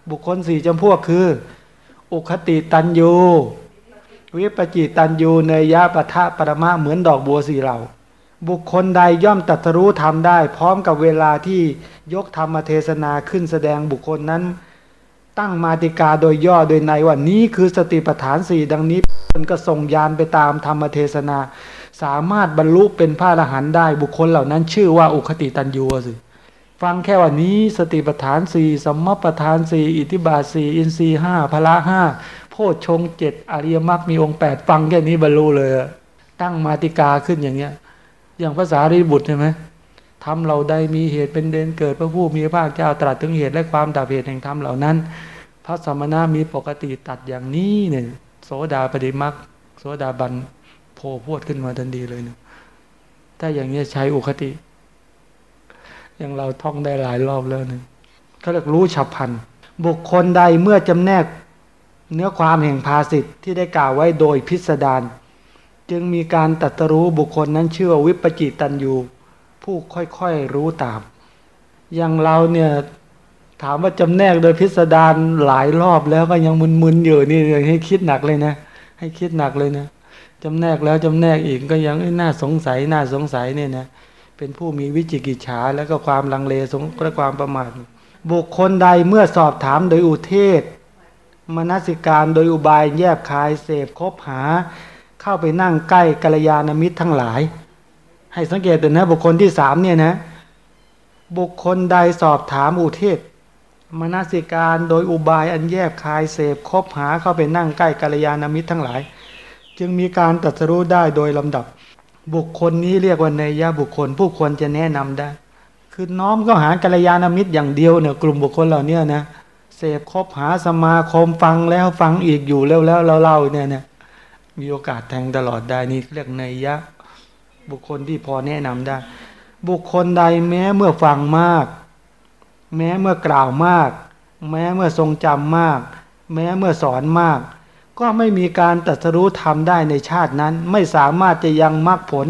บุคคลสี่จำพวกคือ อุคติตันยูวิปจิตันยูเนยยะปะทะปรมะเหมือนดอกบัวสี่เหล่า บุคคลใดย่อมตัดรู้ทำได้ พร้อมกับเวลาที่ยกธรรมเทศนาขึ้นแสดงบุคคลนั้น ตั้งมาติกาโดยย่อโดยในว่านี้คือสติปัฏฐานสี่ดังนี้มันก็ส่งยานไปตามธรรมเทศนา สามารถบรรลุเป็นพระอรหันต์ได้บุคคลเหล่านั้นชื่อว่าอุคติตันยูสิ ฟังแค่วันนี้สติปัฏฐานสี่สัมมาปัฏฐานสี่อิทิบาสี่อินทรีห้าพละห้าโพชฌงเจ็ดอริยมรรคมีองค์แปดฟังแค่นี้บรรลุเลย ตั้งมาติกาขึ้นอย่างเงี้ย อย่างภาษาริบุตรใช่ไหมทำเราได้มีเหตุเป็นเดนเกิดพระผู้มีพระภาคเจ้าตรัสถึงเหตุและความดับเหตุแห่งธรรมเหล่านั้น พระสมณะมีปกติตัดอย่างนี้เนี่ยโสดาปฏิมักโสดาบันโผพวดขึ้นมาทันทีเลยเนี่ยถ้าอย่างนี้ใช้อุคติ อย่างเราท่องได้หลายรอบแล้วนี่เขาเรียกรู้ฉับพันบุคคลใดเมื่อจำแนกเนื้อความแห่งภาสิทธิ์ที่ได้กล่าวไว้โดยพิสดารจึงมีการตัตรู้บุคคลนั้นชื่อวิปจิตันยูผู้ค่อยๆรู้ตาม อย่างเราเนี่ยถามว่าจำแนกโดยพิสดารหลายรอบแล้วก็ยังมึนๆอยู่นี่ให้คิดหนักเลยนะ ให้คิดหนักเลยนะจำแนกแล้วจำแนกอีกก็ยังน่าสงสัยน่าสงสัยเนี่ยนะ เป็นผู้มีวิจิกิจฉาแล้วก็ความลังเลสงและความประมาทบุคคลใดเมื่อสอบถามโดยอุเทศ มนสิการโดยอุบายแยบคายเสพคบหา เข้าไปนั่งใกล้กัลยาณมิตรทั้งหลาย ให้สังเกตดูนะ บุคคลที่สามเนี่ยนะ บุคคลใดสอบถามอุเทศ มนสิการโดยอุบายอันแยบคายเสพคบหาเข้าไปนั่งใกล้กัลยาณมิตรทั้งหลาย จึงมีการตัดสู้ได้โดยลำดับ บุคคลนี้เรียกว่าเนยะบุคคล ผู้ควรจะแนะนำได้ คือน้อมก็หากัลยาณมิตรอย่างเดียวเนี่ยกลุ่มบุคคลเหล่านี้นะเสพคบหาสมาคมฟังแล้วฟังอีกอยู่แล้วแล้วเราเล่าเนี่ยเนี่ยมีโอกาสแทงตลอดได้นี่เรียกในยะบุคคลที่พอแนะนำได้ บุคคลใดแม้เมื่อฟังมาก แม้เมื่อกล่าวมาก แม้เมื่อทรงจำมาก แม้เมื่อสอนมาก ก็ไม่มีการตัดสรู้ทำได้ในชาตินั้น ไม่สามารถจะยังมรรคผล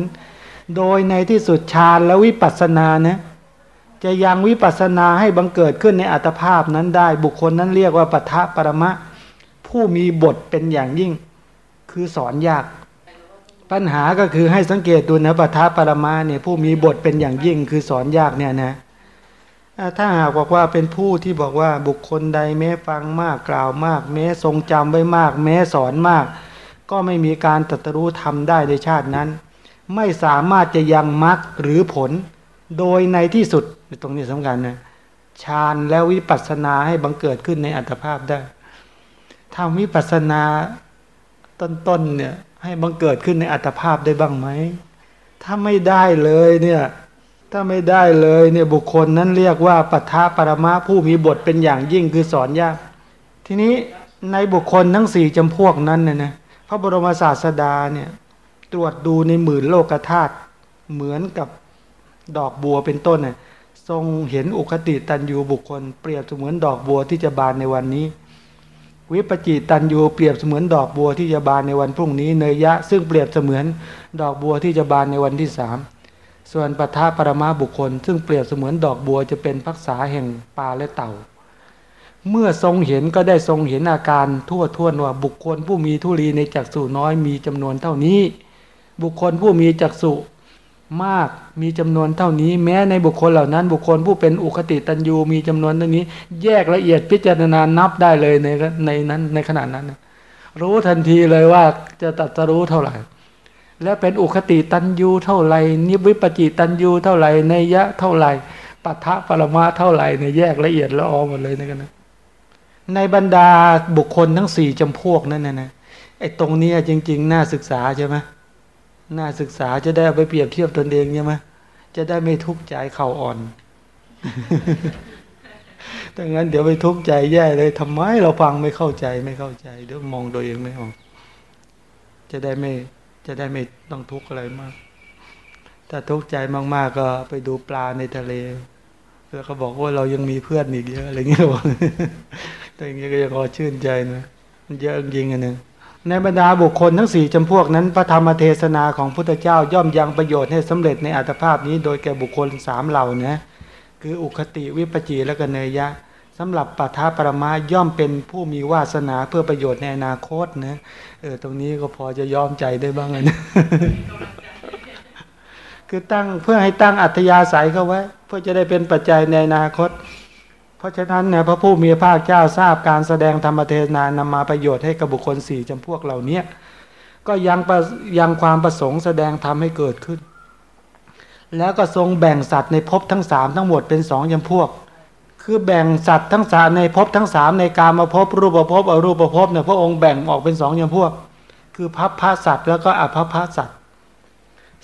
โดยในที่สุดฌานและวิปัสสนานะจะยังวิปัสสนาให้บังเกิดขึ้นในอัตภาพนั้นได้ บุคคลนั้นเรียกว่าปัทะปรมะ ผู้มีบทเป็นอย่างยิ่ง คือสอนยาก ปัญหาก็คือให้สังเกตดูนะปัทาปรมาเนี่ยผู้มีบทเป็นอย่างยิ่งคือสอนยากเนี่ยนะ ถ้าหากบอกว่าเป็นผู้ที่บอกว่าบุคคลใดแม้ฟังมากกล่าวมาก แม้ทรงจำไว้มาก แม้สอนมาก ก็ไม่มีการตรัสรู้ทำได้ในชาตินั้น ไม่สามารถจะยังมรรคหรือผล โดยในที่สุดตรงนี้สำคัญนะฌานแล้ววิปัสสนาให้บังเกิดขึ้นในอัตภาพได้ทำวิปัสสนาต้นๆเนี่ยให้บังเกิดขึ้นในอัตภาพได้บ้างไหมถ้าไม่ได้เลยเนี่ย ถ้าไม่ได้เลยเนี่ยบุคคลนั้นเรียกว่าปัทภปรมาผู้มีบทเป็นอย่างยิ่งคือสอนยาก ทีนี้ในบุคคลทั้งสี่จำพวกนั้นเนี่ยนะพระบรมศาสดาเนี่ยตรวจดูในหมื่นโลกธาตุเหมือนกับดอกบัวเป็นต้นเนี่ยทรงเห็นอุคติตันยูบุคคล เปรียบเสมือนดอกบัวที่จะบานในวันนี้ วิปจิตันยูเปรียบเสมือนดอกบัวที่จะบานในวันพรุ่งนี้เนยยะ ซึ่งเปรียบเสมือนดอกบัวที่จะบานในวันที่สาม ส่วนปัทาปรมาบุคคล ซึ่งเปรียบเสมือนดอกบัวจะเป็นพักษาแห่งปลาและเต่า เมื่อทรงเห็นก็ได้ทรงเห็นอาการทั่วทั่วนว่าบุคคลผู้มีทุลีในจักษุน้อยมีจำนวนเท่านี้ บุคคลผู้มีจักษุมากมีจำนวนเท่านี้ แม้ในบุคคลเหล่านั้น บุคคลผู้เป็นอุคติตันยูมีจำนวนเท่านี้ แยกละเอียดพิจารณานับได้เลยในในนั้นในขณะนั้น รู้ทันทีเลยว่าจะตัดจะรู้เท่าไหร่ และเป็นอุคติตันยูเท่าไหร่นิวิปจิตันยูเท่าไหร่ในยะเท่าไหร่ปัทะปรมาเท่าไหร่ในแยกละเอียดล้วออหมดเลยในกันนะในบรรดาบุคคลทั้งสี่จำพวกนั้นนะนะไอ้ตรงนี้จริง ๆ น่าศึกษาใช่ไหมน่าศึกษาจะได้ไปเปรียบเทียบตนเองใช่ไหมจะได้ไม่ทุกข์ใจเข่าอ่อนถ้างั้นเดี๋ยวไปทุกข์ใจแย่เลยทำไมเราฟังไม่เข้าใจไม่เข้าใจ เดี๋ยวมองตัวเองไม่ออกจะได้ไม่ จะได้ไม่ต้องทุกข์อะไรมาก ถ้าทุกข์ใจมากๆก็ไปดูปลาในทะเล แล้วเขาบอกว่าเรายังมีเพื่อนอีกเยอะอะไรเงี้ยบอกแต่อย่างเงี้ยก็ยังพอชื่นใจนะมันเยอะจริงๆอันนึงในบรรดาบุคคลทั้งสี่จำพวกนั้น พระธรรมเทศนาของพุทธเจ้าย่อมยังประโยชน์ให้สำเร็จในอัตภาพนี้ โดยแก่บุคคลสามเหล่านะคืออุคติวิปจีและก็เนยยะ สำหรับปัทาปรมาย่อมเป็นผู้มีวาสนาเพื่อประโยชน์ในอนาคตนะเออตรงนี้ก็พอจะยอมใจได้บ้างนะคือตั้งเพื่อให้ตั้งอัธยาศัยเขาไว้ เพื่อจะได้เป็นปัจจัยในอนาคต เพราะฉะนั้นเนี่ยพระผู้มีภาคเจ้าทราบการแสดงธรรมเทศนานำมาประโยชน์ให้กับบุคคลสี่จำพวกเหล่านี้ก็ยังยังความประสงค์แสดงธรรมให้เกิดขึ้น แล้วก็ทรงแบ่งสัตว์ในภพทั้งสามทั้งหมดเป็นสองจำพวก คือแบ่งสัตว์ทั้งสามในภพทั้งสามในการมาภพรูปภพอรูปภพเนี่ยพระองค์แบ่งออกเป็นสองจำพวก คือพัพพาสัตว์แล้วก็อภัพพาสัตว์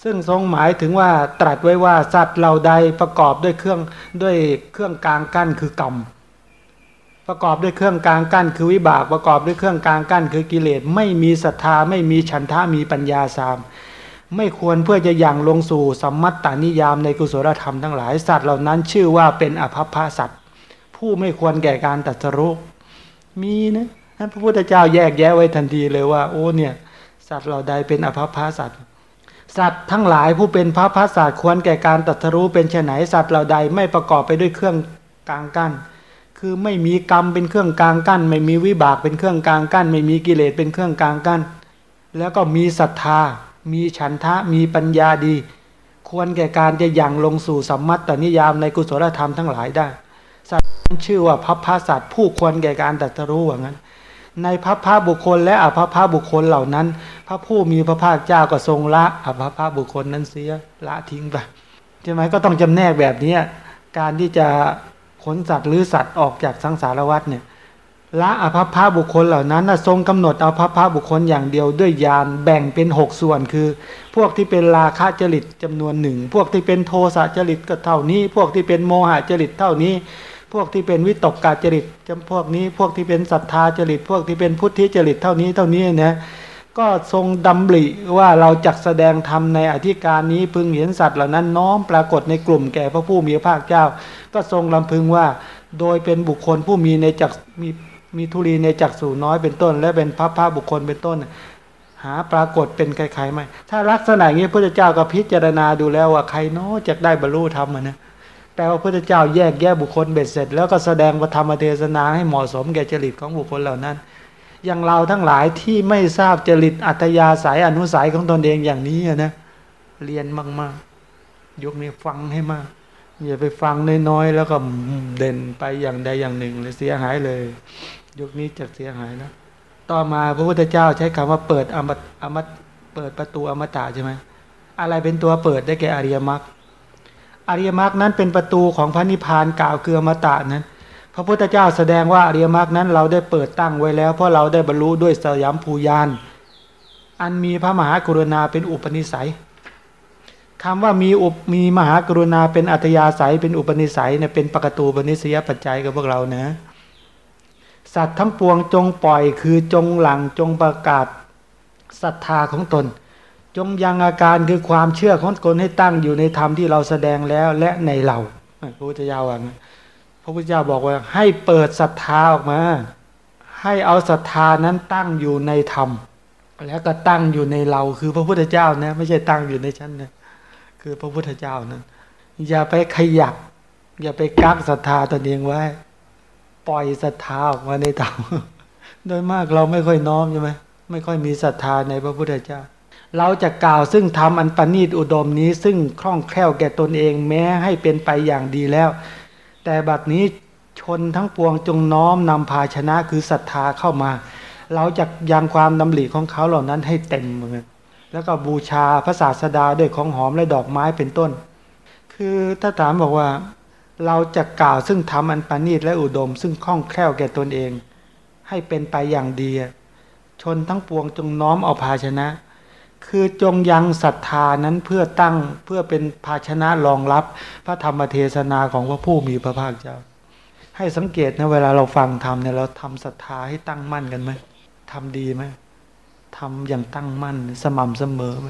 ซึ่งทรงหมายถึงว่าตรัสไว้ว่าสัตว์เหล่าใดประกอบด้วยเครื่องด้วยเครื่องกลางกั้นคือกรรมประกอบด้วยเครื่องกลางกั้นคือวิบากประกอบด้วยเครื่องกลางกั้นคือกิเลสไม่มีศรัทธาไม่มีฉันทะมีปัญญาสามไม่ควรเพื่อจะยังลงสู่สัมมัตตานิยามในกุศลธรรมทั้งหลายสัตว์เหล่านั้นชื่อว่าเป็นอภัพพาสัตว์ ผู้ไม่ควรแก่การตัดสรุมีนะพระพุทธเจ้าแยกแยะไว้ทันทีเลยว่า โอ้เนี่ย สัตว์เหล่าใดเป็นอภัพพาสัตว์ สัตว์ทั้งหลายผู้เป็นพระพัสสตควรแก่การตัดรู้เป็นไฉนสัตว์เหล่าใดไม่ประกอบไปด้วยเครื่องกลางกั้น คือไม่มีกรรมเป็นเครื่องกลางกั้น ไม่มีวิบากเป็นเครื่องกลางกั้น ไม่มีกิเลสเป็นเครื่องกลางกั้น แล้วก็มีศรัทธา มีฉันทะมีปัญญาดี ควรแก่การจะยังลงสู่สัมมัตตนิยามในกุศลธรรมทั้งหลายได้ สัตว์ชื่อว่าพัพพาสัตว์ผู้ควรแก่การตัดรู้ว่างั้น ในพระภาบุคคลและอภพาบุคคลเหล่านั้น พระผู้มีพระภาคเจ้าก็ทรงละอภพาบุคคลนั้นเสียละทิ้งไปใช่ไหมก็ต้องจำแนกแบบนี้การที่จะขนสัตว์หรือสัตว์ออกจากสังสารวัฏเนี่ยละอภพาบุคคลเหล่านั้นทรงกำหนดอภพาบุคคลอย่างเดียวด้วยยานแบ่งเป็นหกส่วนคือ พวกที่เป็นราคะจริตจำนวนหนึ่ง พวกที่เป็นโทสะจริตก็เท่านี้ พวกที่เป็นโมหะจริตเท่านี้ พวกที่เป็นวิตกกาจริตจำพวกนี้พวกที่เป็นศรัทธาจริต พวกที่เป็นพุทธิจริตเท่านี้เท่านี้นะก็ทรงดำริว่าเราจักแสดงธรรมในอธิการนี้พึงเห็นสัตว์เหล่านั้นน้อมปรากฏในกลุ่มแก่พระผู้มีพระภาคเจ้า ก็ทรงลำพึงว่า โดยเป็นบุคคลผู้มีในจักมีมีทุลีในจักสูน้อยเป็นต้น และเป็นพระพระบุคคลเป็นต้น หาปรากฏเป็นใครๆไหมถ้าลักษณะอย่างนี้พระเจ้าก็พิจารณาดูแล้วว่าใครเนาะจะได้บรรลุธรรมนะ แปลว่าพระเจ้าแยกแยะบุคคลเบ็ดเสร็จ แล้วก็แสดงวัธรรมเทศนาให้เหมาะสมแก่จริตของบุคคลเหล่านั้น อย่างเราทั้งหลายที่ไม่ทราบจริตอัตยาสายอนุสัยของตนเองอย่างนี้นะเรียนมากๆยกนี้ฟังให้มากอย่าไปฟังน้อยๆแล้วก็เด่นไปอย่างใดอย่างหนึ่งเลยเสียหายเลยยกนี้จะเสียหายแล้วต่อมาพระพุทธเจ้าใช้คำว่าเปิดอมตอมตเปิดประตูอมตะใช่ไหมอะไรเป็นตัวเปิดได้แก่อริยมรรค อริยมรรคนั้นเป็นประตูของพระนิพพานกล่าวเกือมตะนั้น พระพุทธเจ้าแสดงว่าอริยมรรคนั้นเราได้เปิดตั้งไว้แล้ว เพราะเราได้บรรลุด้วยสยามภูยานอันมีพระมหากรุณาเป็นอุปนิสัยคำว่ามีอุปมีมหากรุณาเป็นอัตยาศัยเป็นอุปนิสัยเนี่ยเป็นปกตูปนิสยปัจจัยกับพวกเรานะสัตว์ทั้งปวงจงปล่อยคือจงหลังจงประกาศศรัทธาของตน จงยังอาการคือความเชื่อของคนให้ตั้งอยู่ในธรรมที่เราแสดงแล้วและในเราพระพุทธเจ้าว่าพระพุทธเจ้าบอกว่า ให้เปิดศรัทธาออกมา ให้เอาศรัทธานั้นตั้งอยู่ในธรรม แล้วก็ตั้งอยู่ในเราคือพระพุทธเจ้านะไม่ใช่ตั้งอยู่ในชั้นนะคือพระพุทธเจ้านั้นอย่าไปขยับ อย่าไปกักศรัทธาตนเองไว้ ปล่อยศรัทธาออกมาในธรรมโดยมากเราไม่ค่อยน้อมใช่ไหมไม่ค่อยมีศรัทธาในพระพุทธเจ้า เราจะกล่าวซึ่งทำอันปณีตอุดมนี้ซึ่งคล่องแคล่วแก่ตนเองแม้ให้เป็นไปอย่างดีแล้ว แต่บัดนี้ชนทั้งปวงจงน้อมนำภาชนะคือศรัทธาเข้ามา เราจะยังความดำริของเขาเหล่านั้นให้เต็มเหมือนแล้วก็บูชาพระศาสดาด้วยของหอมและดอกไม้เป็นต้น คือถ้าถามบอกว่า เราจะกล่าวซึ่งทำอันปณีตและอุดม ซึ่งคล่องแคล่วแก่ตนเอง ให้เป็นไปอย่างดีชนทั้งปวงจงน้อมเอาภาชนะ คือจงยังศรัทธานั้นเพื่อตั้งเพื่อเป็นภาชนะรองรับพระธรรมเทศนาของพระผู้มีพระภาคเจ้า ให้สังเกตนะเวลาเราฟังธรรมเนี่ยเราทำศรัทธาให้ตั้งมั่นกันไหมทำดีไหมทำอย่างตั้งมั่นสม่ำเสมอไหม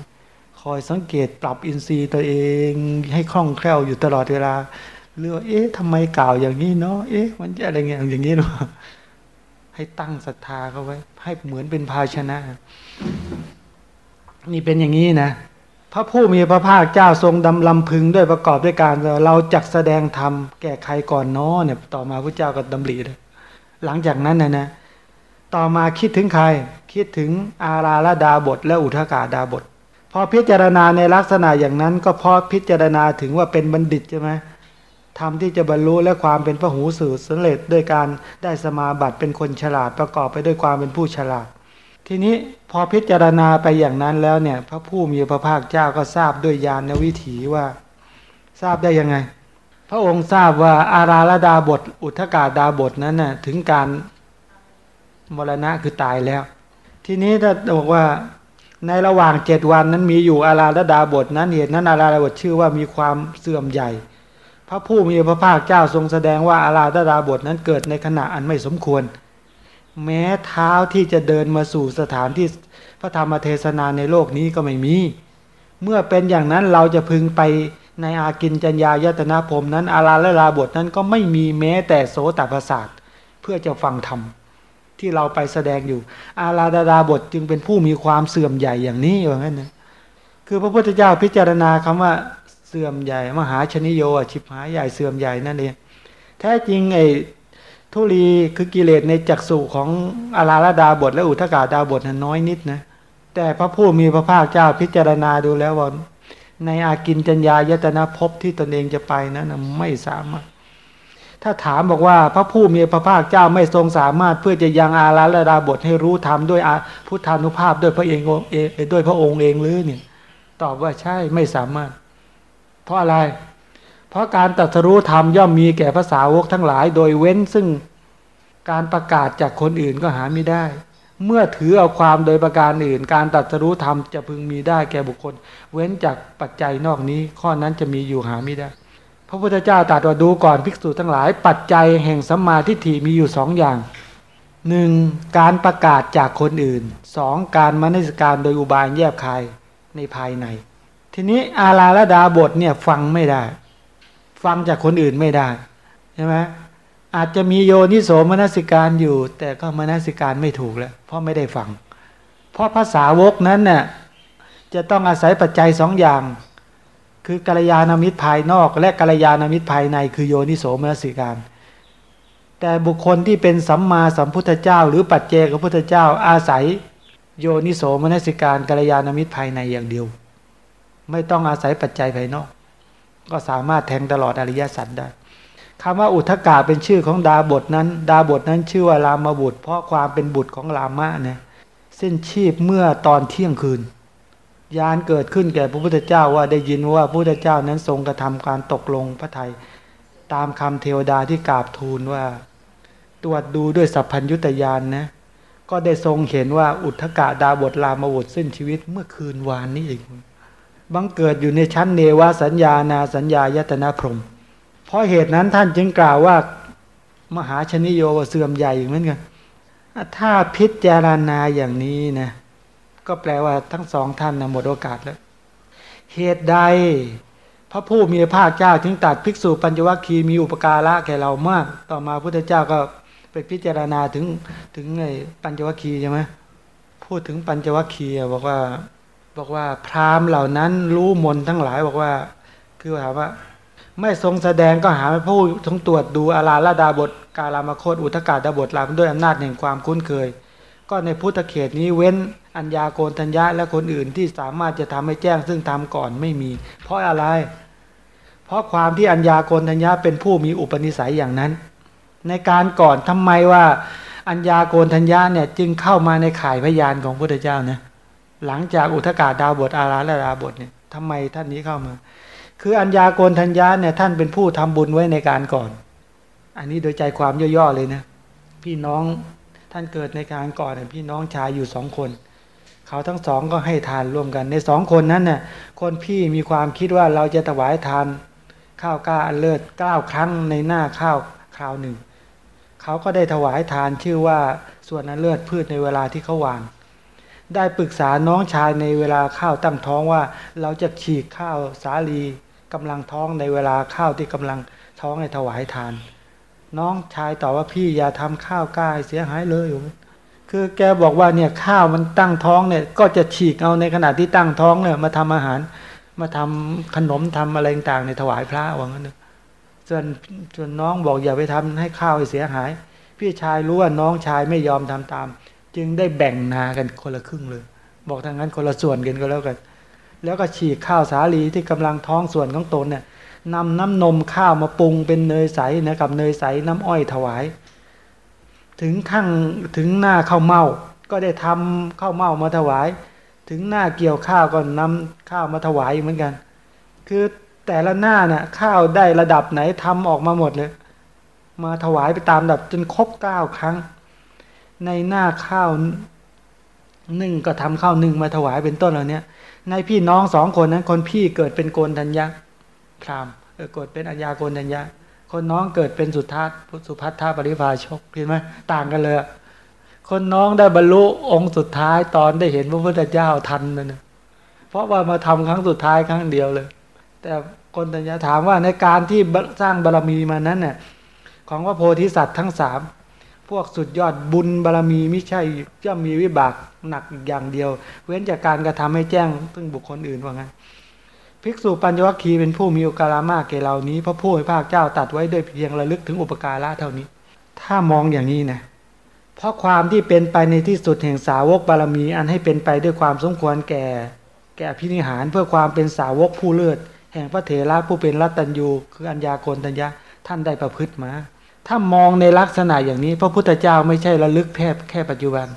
คอยสังเกตปรับอินทรีย์ตัวเองให้คล่องแคล่วอยู่ตลอดเวลาเรื่องเอ๊ะทำไมกล่าวอย่างนี้เนาะเอ๊ะมันจะอะไรเงี้ยอย่างนี้หรอให้ตั้งศรัทธาเขาไว้ ให้เหมือนเป็นภาชนะ นี่เป็นอย่างนี้นะ พระผู้มีพระภาคเจ้าทรงดำลำพึงด้วยประกอบด้วยการเราจักแสดงธรรมแก่ใครก่อนน้อเนี่ย ต่อมาพระเจ้าก็ดำริเลยหลังจากนั้นนะนะ ต่อมาคิดถึงใคร คิดถึงอาราลดาบท และอุทกาดาบท พอพิจารณาในลักษณะอย่างนั้น ก็พอพิจารณาถึงว่าเป็นบัณฑิตใช่ไหมทำที่จะบรรลุและความเป็นพระหูสูตรสำเร็จด้วยการได้สมาบัติเป็นคนฉลาดประกอบไปด้วยความเป็นผู้ฉลาด ทีนี้พอพิจารณาไปอย่างนั้นแล้วเนี่ย พระผู้มีพระภาคเจ้าก็ทราบด้วยญาณวิถีว่า ทราบได้ยังไง พระองค์ทราบว่าอาราลดาบท อุทกาดาบทนั้นน่ะถึงการมรณะคือตายแล้ว ทีนี้ถ้าบอกว่าในระหว่างเจ็ดวันนั้นมีอยู่อาราลดาบทนั้นเหตุนั้นอาราลดาบทชื่อว่ามีความเสื่อมใหญ่ พระผู้มีพระภาคเจ้าทรงแสดงว่าอาราธดาบทนั้นเกิดในขณะอันไม่สมควร แม้เท้าที่จะเดินมาสู่สถานที่พระธรรมเทศนาในโลกนี้ก็ไม่มี เมื่อเป็นอย่างนั้นเราจะพึงไปในอากินจัญญายตนาพรมนั้น อาราละลาบทนั้นก็ไม่มีแม้แต่โสตประสาทเพื่อจะฟังธรรมที่เราไปแสดงอยู่ อาราดาดาบทจึงเป็นผู้มีความเสื่อมใหญ่อย่างนี้อย่างนั้นนะคือพระพุทธเจ้าพิจารณาคำว่าเสื่อมใหญ่ มหาชนิโยชิบหายใหญ่เสื่อมใหญ่นั่นเองแท้จริงไอ ทุลีคือกิเลสในจักสุของอาราลดาบทและอุทกาดาบทนั้นน้อยนิดนะ แต่พระผู้มีพระภาคเจ้าพิจารณาดูแล้วว่าในอากินจัญญายตนะภพที่ตนเองจะไปนั้นไม่สามารถ ถ้าถามบอกว่าพระผู้มีพระภาคเจ้าไม่ทรงสามารถ เพื่อจะยังอาราลดาบทให้รู้ธรรมด้วยพุทธานุภาพด้วยพระเองด้วยพระองค์เองหรือเนี่ย ตอบว่าใช่ไม่สามารถ เพราะอะไร เพราะการตัดสู้ธรรมย่อมมีแก่ภาษาวกทั้งหลาย โดยเว้นซึ่งการประกาศจากคนอื่นก็หาไม่ได้ เมื่อถือเอาความโดยประการอื่น การตัดสู้ธรรมจะพึงมีได้แก่บุคคล เว้นจากปัจจัยนอกนี้ ข้อนั้นจะมีอยู่หาไม่ได้ พระพุทธเจ้าตรัสว่าดูก่อนภิกษุทั้งหลาย ปัจจัยแห่งสัมมาทิฏฐิมีอยู่สองอย่างหนึ่งการประกาศจากคนอื่นสองการมนสิการโดยอุบายแยบคายในภายใน ทีนี้อาลาละดาบทเนี่ยฟังไม่ได้ ฟังจากคนอื่นไม่ได้ใช่ไหมอาจจะมีโยนิโสมนสิการอยู่ แต่ก็มนสิการไม่ถูกแล้วเพราะไม่ได้ฟัง เพราะภาษาวกนั้นน่ยจะต้องอาศัยปัจจัยสองอย่าง คือกัลยาณมิตรภายนอก และกัลยาณมิตรภายใน คือโยนิโสมนสิการ แต่บุคคลที่เป็นสัมมาสัมพุทธเจ้า หรือปัจเจกพุทธเจ้าอาศัยโยนิโสมนสิการกัลยาณมิตรภายในอย่างเดียว ไม่ต้องอาศัยปัจจัยภายนอก ก็สามารถแทงตลอดอริยสัจได้คำว่าอุทกาเป็นชื่อของดาบทนั้น ดาบทนั้นชื่อว่ารามาบุตร เพราะความเป็นบุตรของรามะเนี่ยเส้นชีพเมื่อตอนเที่ยงคืน ยานเกิดขึ้นแก่พระพุทธเจ้าว่าได้ยินว่าพระพุทธเจ้านั้นทรงกระทำการตกลงพระไทย ตามคำเทวดาที่กราบทูลว่า ตรวจดูด้วยสัพพัญยุตยานนะก็ได้ทรงเห็นว่าอุทกาดาบทรามบุตรสิ้นชีวิตเมื่อคืนวานนี้เอง บังเกิดอยู่ในชั้นเนวสัญญานาสัญญายตนาพรม เพราะเหตุนั้นท่านจึงกล่าวว่ามหาชนิโยเสื่อมใหญ่เหมือนกันถ้าพิจารณาอย่างนี้นะก็แปลว่าทั้งสองท่านนะหมดโอกาสแล้ว เหตุใด พระผู้มีพระเจ้าถึงตัดภิกษุปัญจวัคคีย์มีอุปการะแก่เรามาก ต่อมาพุทธเจ้าก็ไปพิจารณาถึงถึงไอ้ปัญจวัคคีย์ใช่ไหมพูดถึงปัญจวัคคีย์บอกว่า บอกว่าพราหมณ์เหล่านั้นรู้มนทั้งหลายบอกว่า คือถามว่า ไม่ทรงแสดงก็หาผู้ทรงตรวจดูอาราลดาบทกาลามโคตอุทกาดาบทลามด้วยอำนาจแห่งความคุ้นเคย ก็ในพุทธเขตนี้เว้นอัญญาโกนทัญญะและคนอื่นที่สามารถจะทำให้แจ้งซึ่งทำก่อนไม่มี เพราะอะไร เพราะความที่อัญญาโกนทัญญะเป็นผู้มีอุปนิสัยอย่างนั้น ในการก่อนทำไมว่า อัญญาโกนทัญญะเนี่ยจึงเข้ามาในข่ายพยานของพระพุทธเจ้านะ หลังจากอุทกาดาวบทอาราและดาบทเนี่ยทำไมท่านนี้เข้ามา คืออัญญาโกนทัญญาเนี่ยท่านเป็นผู้ทำบุญไว้ในการก่อน อันนี้โดยใจความย่อๆเลยนะ พี่น้องท่านเกิดในการก่อนพี่น้องชายอยู่สองคน เขาทั้งสองก็ให้ทานร่วมกันในสองคนนั้นน่ะคนพี่มีความคิดว่าเราจะถวายทานข้าวกล้าเลิศเก้าครั้งในหน้าข้าวคราวหนึ่ง เขาก็ได้ถวายทานชื่อว่าส่วนอันเลิศพืชในเวลาที่เขาวาง ได้ปรึกษาน้องชายในเวลาข้าวตั้งท้องว่า เราจะฉีกข้าวสาลีกำลังท้องในเวลาข้าวที่กำลังท้องให้ถวายทาน น้องชายตอบว่าพี่อย่าทำข้าวกล้าเสียหายเลยคือแกบอกว่าเนี่ยข้าวมันตั้งท้องเนี่ยก็จะฉีกเอาในขณะที่ตั้งท้องเนี่ยมาทำอาหาร มาทำขนมทำอะไรต่างในถวายพระว่างั้นส่วนส่วนน้องบอกอย่าไปทำให้ข้าวเสียหาย พี่ชายรู้ว่าน้องชายไม่ยอมทำตาม จึงได้แบ่งนากันคนละครึ่งเลย บอกทางนั้นคนละส่วนกันก็แล้วกัน แล้วก็ฉีกข้าวสาลีที่กำลังท้องส่วนของตนเนี่ยนำน้ำนมข้าวมาปรุงเป็นเนยใสนะกับเนยใสน้ำอ้อยถวาย ถึงข้างถึงหน้าข้าวเมาก็ได้ทำข้าวเมามาถวาย ถึงหน้าเกี่ยวข้าวก็นำข้าวมาถวายเหมือนกัน คือแต่ละหน้าน่ะข้าวได้ระดับไหนทำออกมาหมดเลย มาถวายไปตามดับจนครบเก้าครั้ง ในหน้าข้าวนึ่งก็ทำข้าวนึ่งมาถวายเป็นต้นเหล่านี้ในพี่น้องสองคนนั้นคนพี่เกิดเป็นโกนธัญญาพรามเออเกิดเป็นอัญญาโกนธัญญาคนน้องเกิดเป็นสุทัศสุพัทธาปริภาชกเห็นไหมต่างกันเลย คนน้องได้บรรลุองค์สุดท้ายตอนได้เห็นพระพุทธเจ้าทันเลยนะเพราะว่ามาทำครั้งสุดท้ายครั้งเดียวเลย แต่คนตัญญาถามว่าในการที่สร้างบารรมีมานั้นเนี่ยของพระโพธิสัตว์ทั้งสาม พวกสุดยอดบุญบารรมีไม่ใช่ย่อมมีวิบากหนักอย่างเดียว เว้นจากการกระทำให้แจ้งซึ่งบุคคลอื่นว่างั้นภิกษุปัญญวัคคีเป็นผู้มีอุการามากแก่เหล่านี้พระผู้ให้ภาคเจ้าตัดไว้ด้วยเพียงระลึกถึงอุปการะเท่านี้ ถ้ามองอย่างนี้นะเพราะความที่เป็นไปในที่สุดแห่งสาวกบารมี อันให้เป็นไปด้วยความสมควรแก่ แก่พินิหารเพื่อความเป็นสาวกผู้เลือด แห่งพระเถระผู้เป็นรัตตัญญูคืออัญญาโกนตัญญาท่านได้ประพฤติมา ถ้ามองในลักษณะอย่างนี้ พระพุทธเจ้าไม่ใช่ระลึกแค่แค่ปัจจุบัน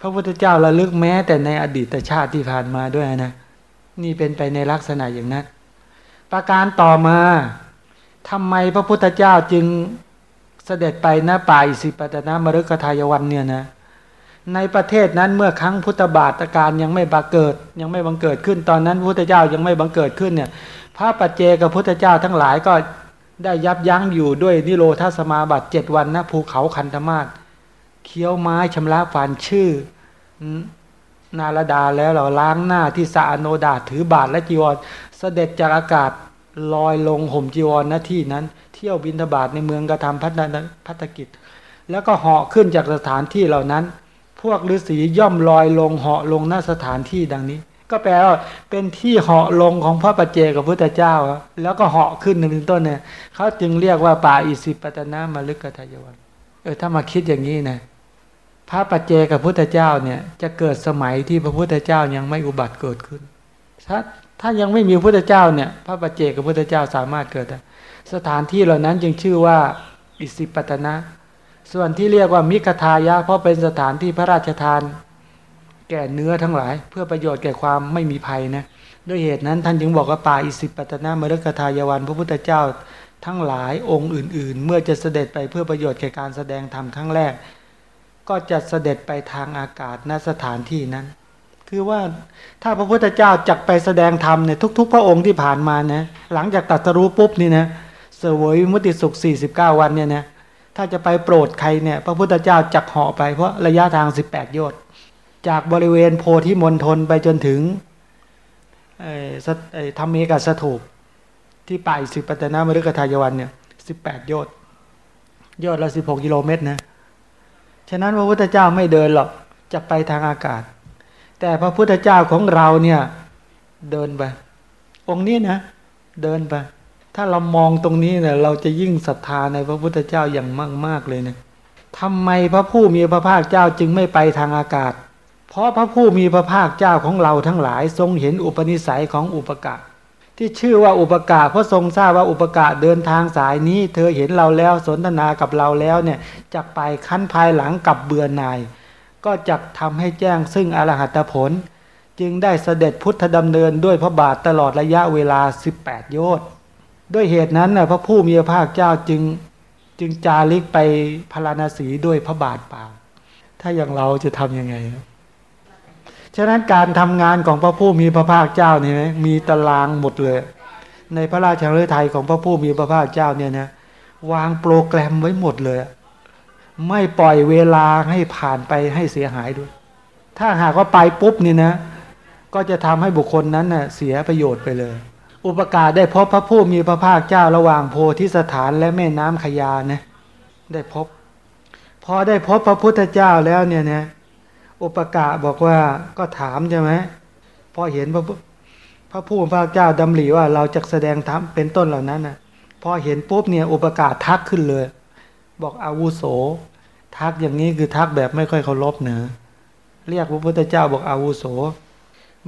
พระพุทธเจ้าระลึกแม้แต่ในอดีตชาติที่ผ่านมาด้วยนะ นี่เป็นไปในลักษณะอย่างนั้น ประการต่อมาทำไมพระพุทธเจ้าจึงเสด็จไปณป่าอิสิปตนมฤคทายวันเนี่ยนะ ในประเทศนั้นเมื่อครั้งพุทธบาทการยังไม่บังเกิด ยังไม่บังเกิดขึ้นตอนนั้นพุทธเจ้ายังไม่บังเกิดขึ้นเนี่ย พระปัจเจกับพุทธเจ้าทั้งหลายก็ ได้ยับยั้งอยู่ด้วยนิโรธาสมาบัติเจ็ดวันนะภูเขาคันธมาศเคี้ยวไม้ชำระฟันชื่อ นาลดาแล้วเราล้างหน้าที่สาโนดาถือบาทและจีวร เสด็จจากอากาศลอยลงห่มจีวรหน้าที่นั้น เที่ยวบินทบาทในเมืองกระทำพัฒนพัฒกิจ แล้วก็เหาะขึ้นจากสถานที่เหล่านั้น พวกฤาษีย่อมลอยลงเหาะลงหน้าสถานที่ดังนี้ ก็แปลว่าเป็นที่เหาะลงของพระปัจเจกับพุทธเจ้า แล้วก็เหาะขึ้นในต้นเนี่ยเขาจึงเรียกว่าป่าอิสิปตนามลึกกทายวันเออถ้ามาคิดอย่างนี้นะพระปัจเจกับพุทธเจ้าเนี่ย จะเกิดสมัยที่พระพุทธเจ้ายังไม่อุบัติเกิดขึ้น ถ้าถ้ายังไม่มีพุทธเจ้าเนี่ย พระปัจเจกับพุทธเจ้าสามารถเกิดได้สถานที่เหล่านั้นจึงชื่อว่าอิสิปตนะ ส่วนที่เรียกว่ามิกทายะ เพราะเป็นสถานที่พระราชทาน แก่เนื้อทั้งหลาย เพื่อประโยชน์แก่ความไม่มีภัยนะด้วยเหตุนั้นท่านจึงบอกว่าป่าอิสิปตนามฤคทายวัน พระพุทธเจ้าทั้งหลายองค์อื่น ๆ เมื่อจะเสด็จไปเพื่อประโยชน์แก่การแสดงธรรมครั้งแรก ก็จะเสด็จไปทางอากาศณสถานที่นั้น คือว่าถ้าพระพุทธเจ้าจักไปแสดงธรรมเนี่ยทุก ๆ พระองค์ที่ผ่านมานะหลังจากตัดสรู้ปุ๊บนี่นะเสวยมุติสุข 49 วันเนี่ยนะถ้าจะไปโปรดใครเนี่ยพระพุทธเจ้าจักเหาะไปเพราะระยะทาง 18 โยชน์ จากบริเวณโพธิมณฑลไปจนถึงธรรมเมกัสถูปที่ป่ายสิปัตนามฤกทายวันเนี่ยสิบแปดยอดยอดละสิบหกกิโลเมตรนะฉะนั้นพระพุทธเจ้าไม่เดินหรอกจะไปทางอากาศ แต่พระพุทธเจ้าของเราเนี่ยเดินไปองค์นี้นะเดินไปถ้าเรามองตรงนี้เนี่ยเราจะยิ่งศรัทธาในพระพุทธเจ้าอย่างมากมากเลยนะทำไมพระผู้มีพระภาคเจ้าจึงไม่ไปทางอากาศ เพราะพระผู้มีพระภาคเจ้าของเราทั้งหลายทรงเห็นอุปนิสัยของอุปกะ ที่ชื่อว่าอุปกะเพราะทรงทราบว่าอุปกะเดินทางสายนี้ เธอเห็นเราแล้วสนทนากับเราแล้วเนี่ยจะไปขั้นภายหลังกับเบื่อนาย ก็จะทำให้แจ้งซึ่งอรหัตผล จึงได้เสด็จพุทธดำเนินด้วยพระบาทตลอดระยะเวลา 18 โยชน์ด้วยเหตุนั้นน่ะพระผู้มีพระภาคเจ้าจึงจึงจาริกไปพาราณสีด้วยพระบาทเปล่า ถ้าอย่างเราจะทํำยังไงครับ ฉะนั้นการทำงานของพระผู้มีพระภาคเจ้านี่ไหมมีตารางหมดเลย ในพระราชาฤทัยของพระผู้มีพระภาคเจ้าเนี่ยนะวางโปรแกรมไว้หมดเลย ไม่ปล่อยเวลาให้ผ่านไปให้เสียหายด้วย ถ้าหากว่าไปปุ๊บนี่นะ ก็จะทำให้บุคคลนั้นนะ่ะเสียประโยชน์ไปเลย อุปการได้พบพระผู้มีพระภาคเจ้าระหว่างโพธิสถานและแม่น้ำขยานะได้พบพอได้พบพระพุทธเจ้าแล้วเนี่ยนะ อุปการบอกว่าก็ถามใช่ไหมพอเห็นพระพระผู้มีพระเจ้าดำริว่าเราจะแสดงธรรมเป็นต้นเหล่านั้นนะพอเห็นปุ๊บเนี่ยอุปการทักขึ้นเลย บอกอาวุโส ทักอย่างนี้คือทักแบบไม่ค่อยเคารพเนอะเรียกพระพุทธเจ้าบอกอาวุโส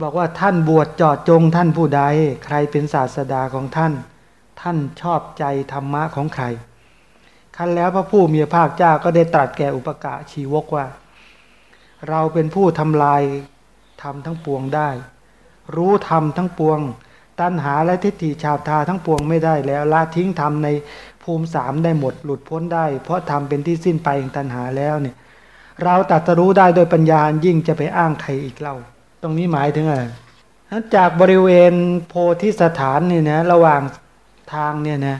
บอกว่าท่านบวชจอดจงท่านผู้ใด ใครเป็นศาสดาของท่าน ท่านชอบใจธรรมะของใครคันแล้วพระผู้มีพระภาคเจ้าก็ได้ตรัสแก่อุปกะชีวกว่า เราเป็นผู้ทำลายธรรมทั้งปวงได้ รู้ธรรมทั้งปวง ตัณหาและทิฏฐิชาวทาทั้งปวงไม่ได้แล้วละทิ้งธรรมในภูมิสามได้หมดหลุดพ้นได้ เพราะธรรมเป็นที่สิ้นไปแห่งตัณหาแล้วเนี่ย เราตัดสรู้ได้โดยปัญญายิ่งจะไปอ้างใครอีกเล่า ตรงนี้หมายถึงอะไรจากบริเวณโพธิสถานเนี่ยนะระหว่างทางเนี่ยนะ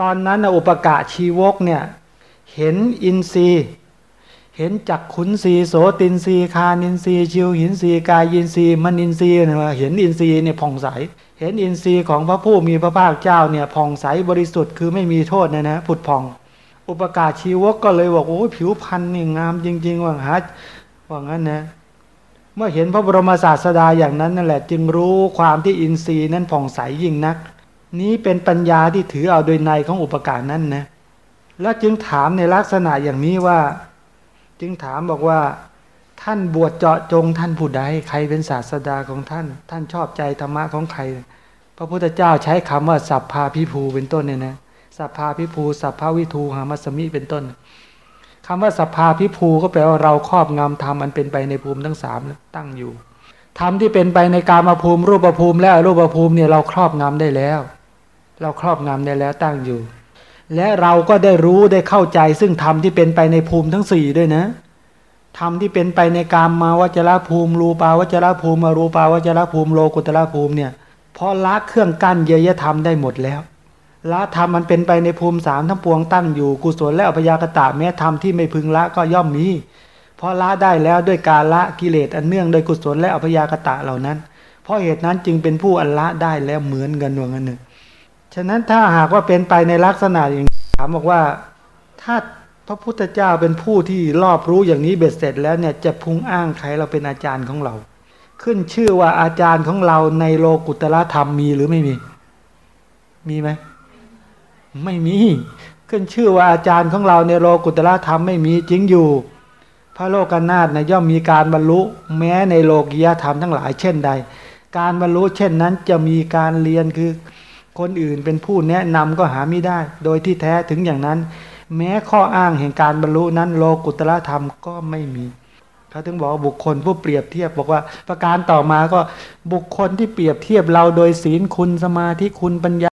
ตอนนั้นอุปกะชีวกเนี่ยเห็นอินทรีย์ เห็นจักขุนทรีย์โสตินทรีย์ฆานินทรีย์ชิวหินทรีย์กายินทรีย์มนินทรีย์เนี่ยเห็นอินทรีย์เนี่ยผ่องใส เห็นอินทรีย์ของพระผู้มีพระภาคเจ้าเนี่ยผ่องใสบริสุทธิ์คือไม่มีโทษนะนะผุดผ่อง อุปกาชีวกก็เลยบอกโอ้ผิวพรรณนี่งามจริง ๆ ว่าฮัว่างั้นนะเมื่อเห็นพระบรมศาสดาอย่างนั้นนั่นแหละ จึงรู้ความที่อินทรีย์นั้นผ่องใสยิ่งนัก นี้เป็นปัญญาที่ถือเอาโดยในของอุปกะนั้นนะแล้วจึงถามในลักษณะอย่างนี้ว่า จึงถามบอกว่า ท่านบวชเจาะจงท่านผู้ใดใครเป็นศาสดาของท่าน ท่านชอบใจธรรมะของใคร พระพุทธเจ้าใช้คำว่าสัพพาพิภูเป็นต้นเนี่ยนะสัพพาพิภูสัพพาวิทูหามัสมิเป็นต้นคำว่าสัพพาพิภูก็แปลว่าเราครอบงำธรรมอันเป็นไปในภูมิทั้งสามตั้งอยู่ธรรมที่เป็นไปในกามาภูมิรูปภูมิและอรูปภูมิเนี่ยเราครอบงำได้แล้ว เราครอบงำได้แล้วตั้งอยู่ และเราก็ได้รู้ได้เข้าใจ ซึ่งธรรมที่เป็นไปในภูมิทั้งสี่ด้วยนะธรรมที่เป็นไปในกามมาวจรภูมิ รูปาวจรภูมิมารูปาวจรภูมิโลกุตระภูมิเนี่ยพอละเครื่องกั้นเยยธรรมได้หมดแล้วละธรรมมันเป็นไปในภูมิสามทั้งปวงตั้งอยู่กุศลและอภยากตะแม้ธรรมที่ไม่พึงละก็ย่อมมีเพราะละได้แล้วด้วยการละกิเลสอันเนื่องโดยกุศลและอภยากตะเหล่านั้น เพราะเหตุนั้นจึงเป็นผู้อันละได้แล้วเหมือนกันวงอันหนึ่ง ฉะนั้นถ้าหากว่าเป็นไปในลักษณะอย่างถามบอกว่าถ้าพระพุทธเจ้าเป็นผู้ที่รอบรู้อย่างนี้เบ็ดเสร็จแล้วเนี่ยจะพุงอ้างใครเราเป็นอาจารย์ของเรา ขึ้นชื่อว่าอาจารย์ของเราในโลกุตละธรรมมีหรือไม่มี มีไหมไม่มี ขึ้นชื่อว่าอาจารย์ของเราในโลกุตละธรรมไม่มีจริงอยู่ พระโลกนาถนะย่อมมีการบรรลุ แม้ในโลกียธรรมทั้งหลายเช่นใด การบรรลุเช่นนั้นจะมีการเรียนคือ คนอื่นเป็นผู้แนะนำก็หาไม่ได้ โดยที่แท้ถึงอย่างนั้น แม้ข้ออ้างแห่งการบรรลุนั้นโลกุตละธรรมก็ไม่มีเขาถึงบอกบุคคลผู้เปรียบเทียบบอกว่า ประการต่อมาก็บุคคลที่เปรียบเทียบเราโดยศีลคุณสมาธิคุณปัญญา